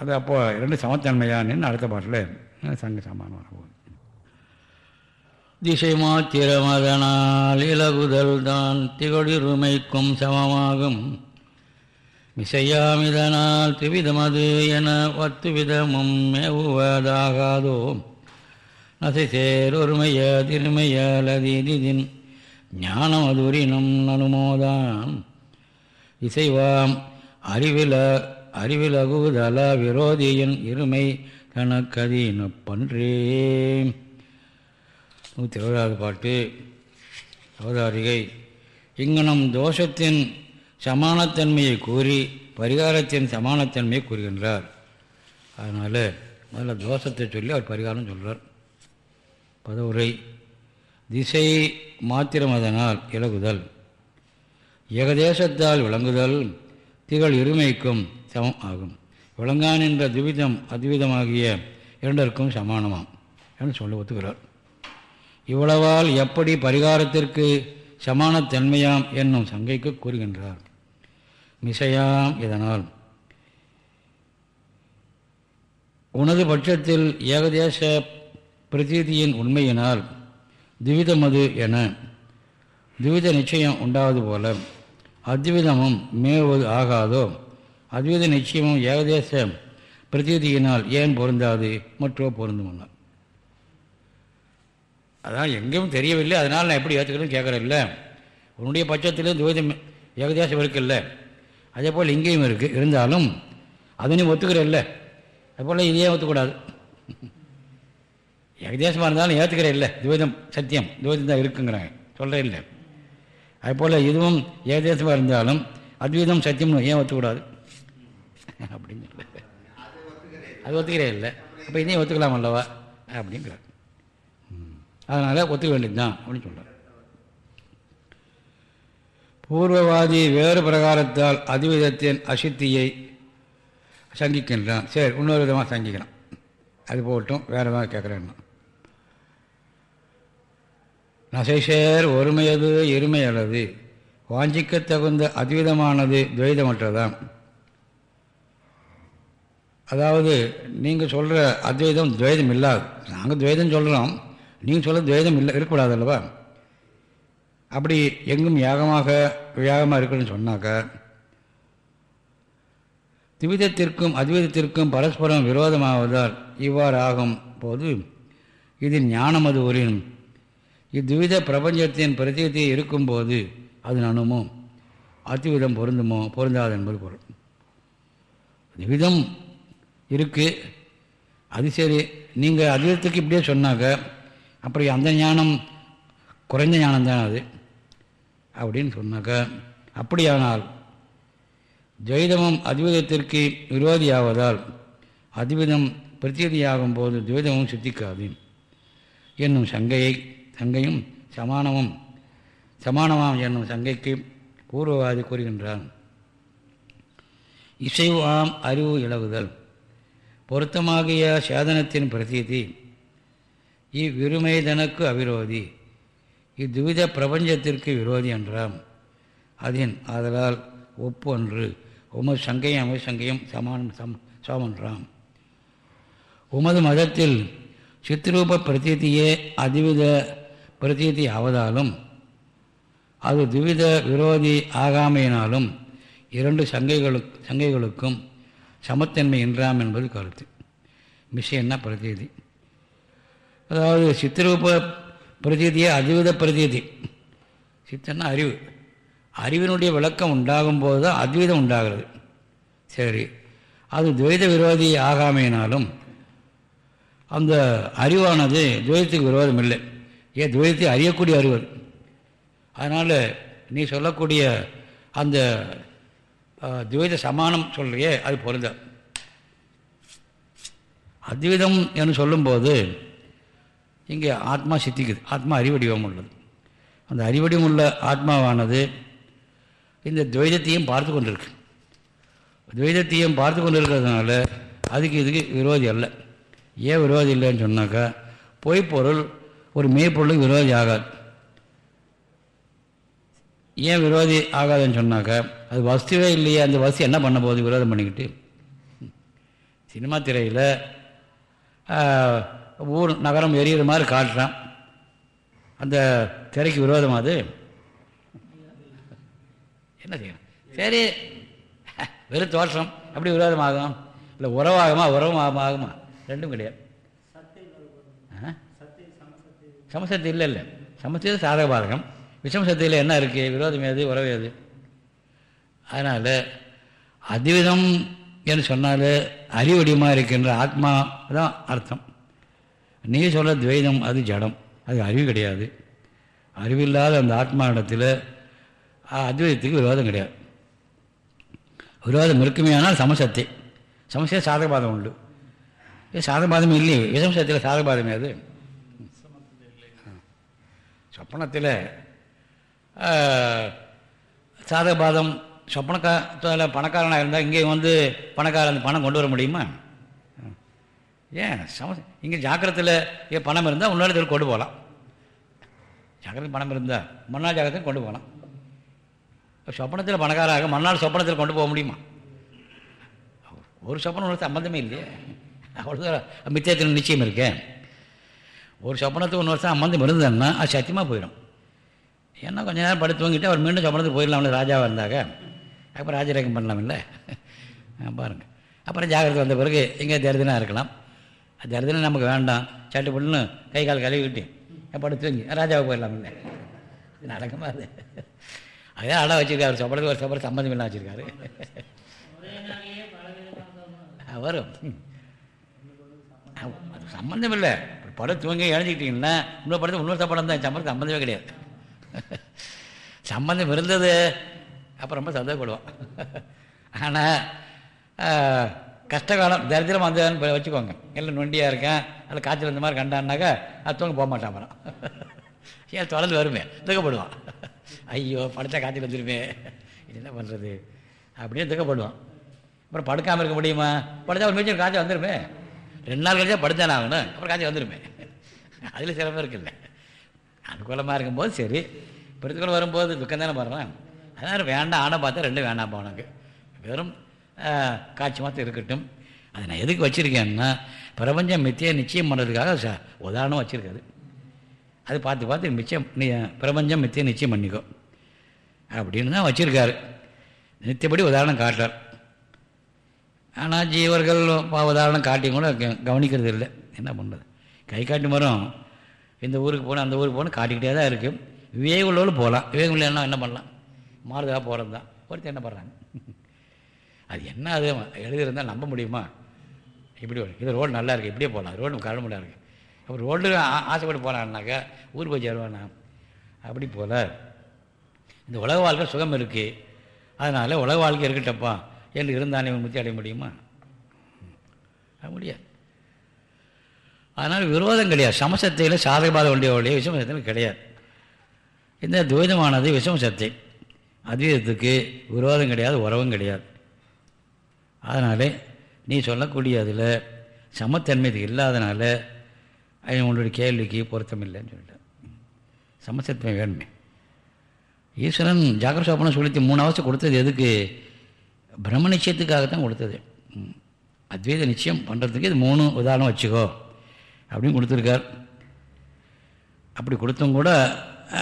அது அப்போது ரெண்டு சமத்தன்மையான்னு அடுத்த பாட்டில் சங்க சமானம் போகுது திசை மாத்திரமதனால் இலகுதல் தான் திகழிருமைக்கும் சமமாகும். விசையாமிதனால் திவிதமது என வத்துவிதமும் மேவுவதாகாதோ. நசை லதி திருமையலதிதின் ஞானம் அதுரினம் நனுமோதான் இசைவாம் அறிவில அறிவிலகுதல விரோதியின் இருமை கணக்கதீன பன்றே. நூற்றி இருபதாவது பாட்டு அவதாரிகை. இங்கனம் தோஷத்தின் சமானத்தன்மையை கூறி பரிகாரத்தின் சமானத்தன்மையை கூறுகின்றார். அதனால் முதல்ல தோஷத்தை சொல்லி அவர் பரிகாரம் சொல்கிறார் பதவுரை. திசை மாத்திரம் அதனால் இலகுதல். ஏகதேசத்தால் விளங்குதல் திகழ் இருமைக்கும் சமம் ஆகும். விளங்கான் என்ற துவிதம் அத்விதமாகிய இரண்டற்கும் சமானமாம் என்று சொல்ல ஒத்துக்கிறார். இவ்வளவால் எப்படி பரிகாரத்திற்கு சமானத்தன்மையாம் என்னும் சங்கைக்கு கூறுகின்றார். மிசையாம் இதனால் உனது பட்சத்தில் ஏகதேச பிரதீதியின் உண்மையினால் திவிதமது என துவித நிச்சயம் உண்டாவது போல அத்விதமும் மேவது ஆகாதோ? அத்வித நிச்சயமும் ஏகதேச பிரதீதியினால் ஏன் பொருந்தாது? மற்றோ பொருந்துமன்னார் அதான் எங்கேயும் தெரியவில்லை. அதனால் நான் எப்படி ஏற்றுக்கணும்னு கேட்குறேன்ல உன்னுடைய பட்சத்திலும் துவைதம் ஏகதேசம் இருக்குல்ல. அதே போல் இங்கேயும் இருக்குது இருந்தாலும் அதை நீ ஒத்துக்கிறல்ல அதுபோல் இதையே ஒத்துக்கூடாது. ஏகதேசமாக இருந்தாலும் ஏற்றுக்கிற இல்லை. துவைதம் சத்தியம். துவைதம் தான் இருக்குங்கிறாங்க. சொல்கிற இல்லை. அதுபோல் இதுவும் ஏகதேசமாக இருந்தாலும் அத்வைதம் சத்தியம்னு ஏன் ஒத்துக்கூடாது? அப்படின்னு சொல்ல அது ஒத்துக்கிறே இல்லை. அப்போ இதையும் ஒத்துக்கலாம் அல்லவா? அப்படிங்கிறார். அதனால் ஒத்துக்க வேண்டியது தான் அப்படின்னு சொல்கிறார் பூர்வவாதி வேறு பிரகாரத்தால் அதிவிதத்தின் அசித்தியை சங்கிக்கின்றான். சரி இன்னொரு விதமாக சங்கிக்கிறான். அது போட்டும் வேறு எதாவது கேட்குறேன்னா. நசைசேர் ஒருமையது இருமை அல்லது வாஞ்சிக்க தகுந்த அத்விதமானது துவைதமற்றதாம். அதாவது நீங்கள் சொல்கிற அத்வைதம் துவைதம் இல்லாது நாங்கள் துவைதம் சொல்கிறோம் நீங்கள் சொல்ல துவைதம் இல்லை இருக்கக்கூடாது அல்லவா அப்படி எங்கும் யாகமாக யாகமாக இருக்குன்னு சொன்னாக்க திவிதத்திற்கும் அத்வைதத்திற்கும் பரஸ்பரம் விரோதமாவதால் இவ்வாறு ஆகும் போது இது ஞானம் அது ஒரினும் இவ்வித பிரபஞ்சத்தின் பிரத்தியத்தை இருக்கும்போது அது நணுமோ அத்விதம் பொருந்துமோ? பொருந்தாது என்பது பொருள். திவிதம் இருக்குது அது சரி. நீங்கள் அதிவிதத்துக்கு இப்படியே சொன்னாக்க அப்படி அந்த ஞானம் குறைந்த ஞானம் தான் அது. அப்படின்னு சொன்னாக்க அப்படியானால் துவைதமும் அதிவிதத்திற்கு விரோதியாவதால் அதிவிதம் பிரத்யதியாகும் போது துவைதமும் சித்திக்காது. என்னும் சங்கையை சங்கையும் சமானமும் சமானமாம் என்னும் சங்கைக்கு பூர்வவாதி கூறுகின்றான். இசைவாம் ஆம் அறிவு இழவுதல் பொருத்தமாகிய சேதனத்தின் பிரதீதி இவ்விருமைதனுக்கு அவிரோதி இத்துவித பிரபஞ்சத்திற்கு விரோதி என்றாம். அதின் ஆதலால் ஒப்பு அன்று உமது சங்கையும் அமை சங்கையும் சமானம் சம் சமன்றாம். உமது மதத்தில் சித்ரூப பிரதீதியே அதிவித பிரதீதி ஆவதாலும் அது துவித விரோதி ஆகாமையினாலும் இரண்டு சங்கைகளுக்கு சங்கைகளுக்கும் சமத்தன்மை என்றாம் என்பது கருத்து. விஷயம்னா பிரதீதி? அதாவது சித்திரூப பிரதீதியே அதிவித பிரதீதி. சித்தன்னா அறிவு. அறிவினுடைய விளக்கம் உண்டாகும் போது தான் அத்வைதம் உண்டாகிறது. சரி. அது துவைத விரோதி ஆகாமையினாலும் அந்த அறிவானது துவைதத்துக்கு விரோதம் இல்லை ஏன் துவைதத்தை அறியக்கூடிய அறிவர் அதனால் நீ சொல்லக்கூடிய அந்த துவைத சமானம் சொல்கிறியே அது பொருந்த அத்வைதம் என்று சொல்லும்போது இங்கே ஆத்மா சித்திக்குது. ஆத்மா அறிவடிவம் உள்ளது. அந்த அறிவடிவம் உள்ள ஆத்மாவானது இந்த துவைதத்தையும் பார்த்து கொண்டிருக்கு. துவைதத்தையும் பார்த்து கொண்டு இருக்கிறதுனால அதுக்கு இதுக்கு விரோதி அல்ல. ஏன் விரோதி இல்லைன்னு சொன்னாக்கா பொய்ப்பொருள் ஒரு மெய்ப்பொருளுக்கு விரோதி ஆகாது. ஏன் விரோதி ஆகாதுன்னு சொன்னாக்கா அது வஸ்துவே இல்லையே அந்த வஸ்து என்ன பண்ண போகுது? விரோதம் பண்ணிக்கிட்டு. சினிமா திரையில் ஊர் நகரம் எரியிற மாதிரி காட்டுறான். அந்த திரைக்கு விரோதமாக அது? என்ன செய்யணும்? சரி வெறும் தோற்றம். அப்படி விரோதமாகும். இல்லை உறவாகுமா? உறவும் ஆகுமா? ரெண்டும் கிடையாது. சமசக்தி இல்லை இல்லை. சமஸ்தி சாதக பாதகம் விஷமசக்தியில் என்ன இருக்குது விரோதம் ஏது உறவு ஏது அதனால் அத்விதம் என்று சொன்னால் அறிவடியமாக இருக்கின்ற ஆத்மா தான் அர்த்தம். நீ சொல்ல துவைதம் அது ஜடம். அது அறிவு கிடையாது. அறிவில்லாத அந்த ஆத்மா இடத்தில் அத்வைதத்துக்கு விரோதம் கிடையாது. விரோதம் இருக்குமையானால் ஆனால் சமசக்தி சாதகபாதம் உண்டு. இது சாதகபாதம் இல்லையே. விஷமசத்தில் சாதகபாதமே அது சொப்பனத்தில் சாதகபாதம் சொப்பனக்காரத்தில் பணக்காரனாக இருந்தால் இங்கே வந்து பணக்காரன் பணம் கொண்டு வர முடியுமா? ஏன்? சம இங்கே ஜாக்கிரத்தில் ஏன் பணம் இருந்தால் இன்னொரு கொண்டு போகலாம் ஜாக்கிரத்தில் பணம் இருந்தால் மறுநாள் ஜாக்கிரத்தில் கொண்டு போகலாம் சொப்பனத்தில் பணக்காராக மறுநாள் சொப்பனத்தில் கொண்டு போக முடியுமா? ஒரு சொப்பனம் ஒரு சம்மந்தமே இல்லையே. அவ்வளோதான் மித்தியத்தில் நிச்சயம் இருக்கேன் ஒரு சொப்பனத்துக்கு ஒன்று வருஷம் சம்மந்தம் இருந்ததுன்னா அது சத்தியமாக போயிடும் ஏன்னா கொஞ்ச நேரம் படுத்து தூங்கிட்டு அவர் மீண்டும் சொப்பனத்துக்கு போயிடலாம்ல ராஜாவாக இருந்தாக்க. அப்புறம் ராஜரேகம் பண்ணலாம்ல பாருங்கள் அப்புறம் ஜாகிரதை வந்த பிறகு இங்கே தரிதனாக இருக்கலாம். தரிதனம் நமக்கு வேண்டாம். சட்டு புண்ணு கை கால் கழுவிட்டு படுத்து தூங்கி ராஜாவுக்கு போயிடலாம்ல இது நடக்குமா அது? அதே அடை வச்சுருக்காரு. சொப்பனத்துக்கு ஒரு சொப்பரம் சம்மந்தம் இல்லாமல் வச்சுருக்காரு. வரும் அது சம்மந்தம் இல்லை. படம் தூங்கி இழஞ்சிக்கிட்டீங்கன்னா இன்னொரு படத்தை இன்னொரு சப்படம் தான். சம்பளம் சம்மந்தமே கிடையாது. (laughs) சம்மந்தம் இருந்தது. அப்புறம் ரொம்ப சந்தோஷப்படுவோம். (laughs) ஆனால் கஷ்டகாலம் தரித்திரம் வந்ததுன்னு வச்சுக்கோங்க. எல்லாம் நொண்டியாக இருக்கேன். அதில் காய்ச்சல் இந்த மாதிரி கண்டான்னாக்கா அது தூங்க போக மாட்டான் அப்புறம். (laughs) ஏன் தொடர்ந்து வருமே. துக்கப்படுவான். ஐயோ படத்தை காய்ச்சல் வந்துருமே. இது என்ன பண்ணுறது அப்படியே துக்கப்படுவான். அப்புறம் படுக்காமல் இருக்க முடியுமா? படுத்தா ஒரு மீச்சர் காய்ச்சல் வந்துருமே. ரெண்டு நாள் கழிச்சா படுத்தானே ஆகணும் அப்புறம் காய்ச்சல் வந்துடுமே அதில் சிரமம் இருக்குல்ல. அனுகூலமாக இருக்கும்போது சரி. பிரதிகூலம் வரும்போது துக்கம் தானே வர்றேன் அதனால் வேண்டாம் ஆனால் பார்த்தா ரெண்டும் வேண்டாம் உனக்கு. வெறும் காட்சி மாத்திரம் இருக்கட்டும். அதை நான் எதுக்கு வச்சுருக்கேன்னா பிரபஞ்சம் மித்தியை நிச்சயம் பண்ணுறதுக்காக ச உதாரணம் வச்சுருக்காது அது பார்த்து பார்த்து மிச்சம் நீ பிரபஞ்சம் மித்தியை நிச்சயம் பண்ணிக்கோ. அப்படின்னு தான் வச்சுருக்காரு. நித்தியப்படி உதாரணம் காட்டுறார். ஆனால் ஜீவர்கள் பாவதாரணம் காட்டியும் கூட கவனிக்கிறது இல்லை. என்ன பண்ணுறது? கை காட்டி மரம். இந்த ஊருக்கு போகணும் அந்த ஊருக்கு போகணும் காட்டிக்கிட்டே தான் இருக்குது விவேக உள்ளவங்களும் போகலாம். விவேகம் இல்லைன்னா என்ன பண்ணலாம்? மாறுதாக போகிறது தான். ஒருத்தர் என்ன பண்ணுறாங்க (laughs) அது என்ன அது? எழுதியிருந்தால் நம்ப முடியுமா? இப்படி இது ரோடு நல்லா இருக்குது இப்படியே போகலாம். ரோடு கரடுமுடாக இருக்குது அப்போ ரோடு ஆசைப்பட்டு போகலான்னாக்கா ஊர் போய் சேருவானா? அப்படி போகல இந்த உலக வாழ்க்கை சுகம் இருக்குது அதனால் உலக வாழ்க்கை இருக்கட்டப்பா என்று இருந்தானே முத்தி அடைய முடியுமா? முடியாது. அதனால் விரோதம் கிடையாது. சமசத்தையில் சாதகபாத வேண்டிய ஒழிய விஷமசத்தில் கிடையாது. இந்த துவைதமானது விஷமசத்தை அத்வைதத்துக்கு விரோதம் கிடையாது உறவும் கிடையாது. அதனால் நீ சொல்லக்கூடிய அதில் சமத்தன்மை இது இல்லாதனால உங்களுடைய கேள்விக்கு பொருத்தமில்லைன்னு சொல்லிட்டேன். சமசத்தன்மை வேணுமே. ஈஸ்வரன் ஜாகிர சோப்பனை சொல்லி மூணு அவசரம் கொடுத்தது எதுக்கு? பிரம்ம நிச்சயத்துக்காகத்தான் கொடுத்தது அத்வைத நிச்சயம் பண்ணுறதுக்கு இது மூணு உதாரணம் வச்சுக்கோ. அப்படின்னு கொடுத்துருக்கார். அப்படி கொடுத்தும் கூட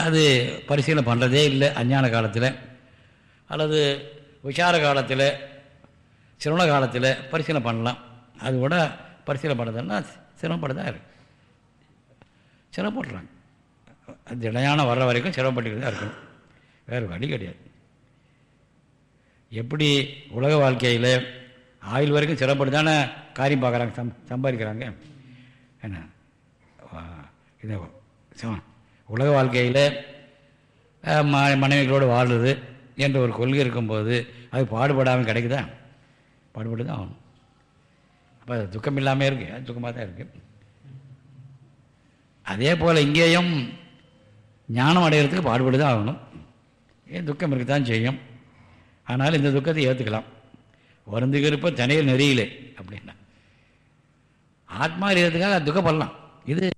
அது பரிசீலனை பண்ணுறதே இல்லை அஞ்ஞான காலத்தில். அல்லது விசார காலத்தில் சிரவண காலத்தில் பரிசீலனை பண்ணலாம். அது கூட பரிசீலனை பண்ணுறதுன்னா சிரமப்பட இருக்கு. சிரமப்படுறாங்க. அது இடையான வர்ற வரைக்கும் சிரமப்பட்டுக்கிட்டு தான் இருக்கணும். வேறு வழி கிடையாது. எப்படி உலக வாழ்க்கையில் ஆயுள் வரைக்கும் சிரமப்பட்டு தானே காரியம் பார்க்குறாங்க சம் சம்பாதிக்கிறாங்க. என்ன? இதை உலக வாழ்க்கையில் ம மனைவிகளோடு வாழுது என்ற ஒரு கொள்கை இருக்கும்போது அது பாடுபடாமல் கிடைக்குதா? பாடுபட்டு தான் ஆகணும். அப்போ துக்கம் இல்லாமல் இருக்குது துக்கமாக தான் இருக்குது அதே போல் இங்கேயும் ஞானம் அடைகிறதுக்கு பாடுபட்டு தான் ஆகணும். ஏன் துக்கம் இருக்க தான் செய்யும்? ஆனால் இந்த துக்கத்தை ஏற்றுக்கலாம் வருந்துகிறப்ப தனியில் நெறியிலே அப்படின்னா. ஆத்மா இருக்கிறதுக்காக துக்கப்படலாம். இது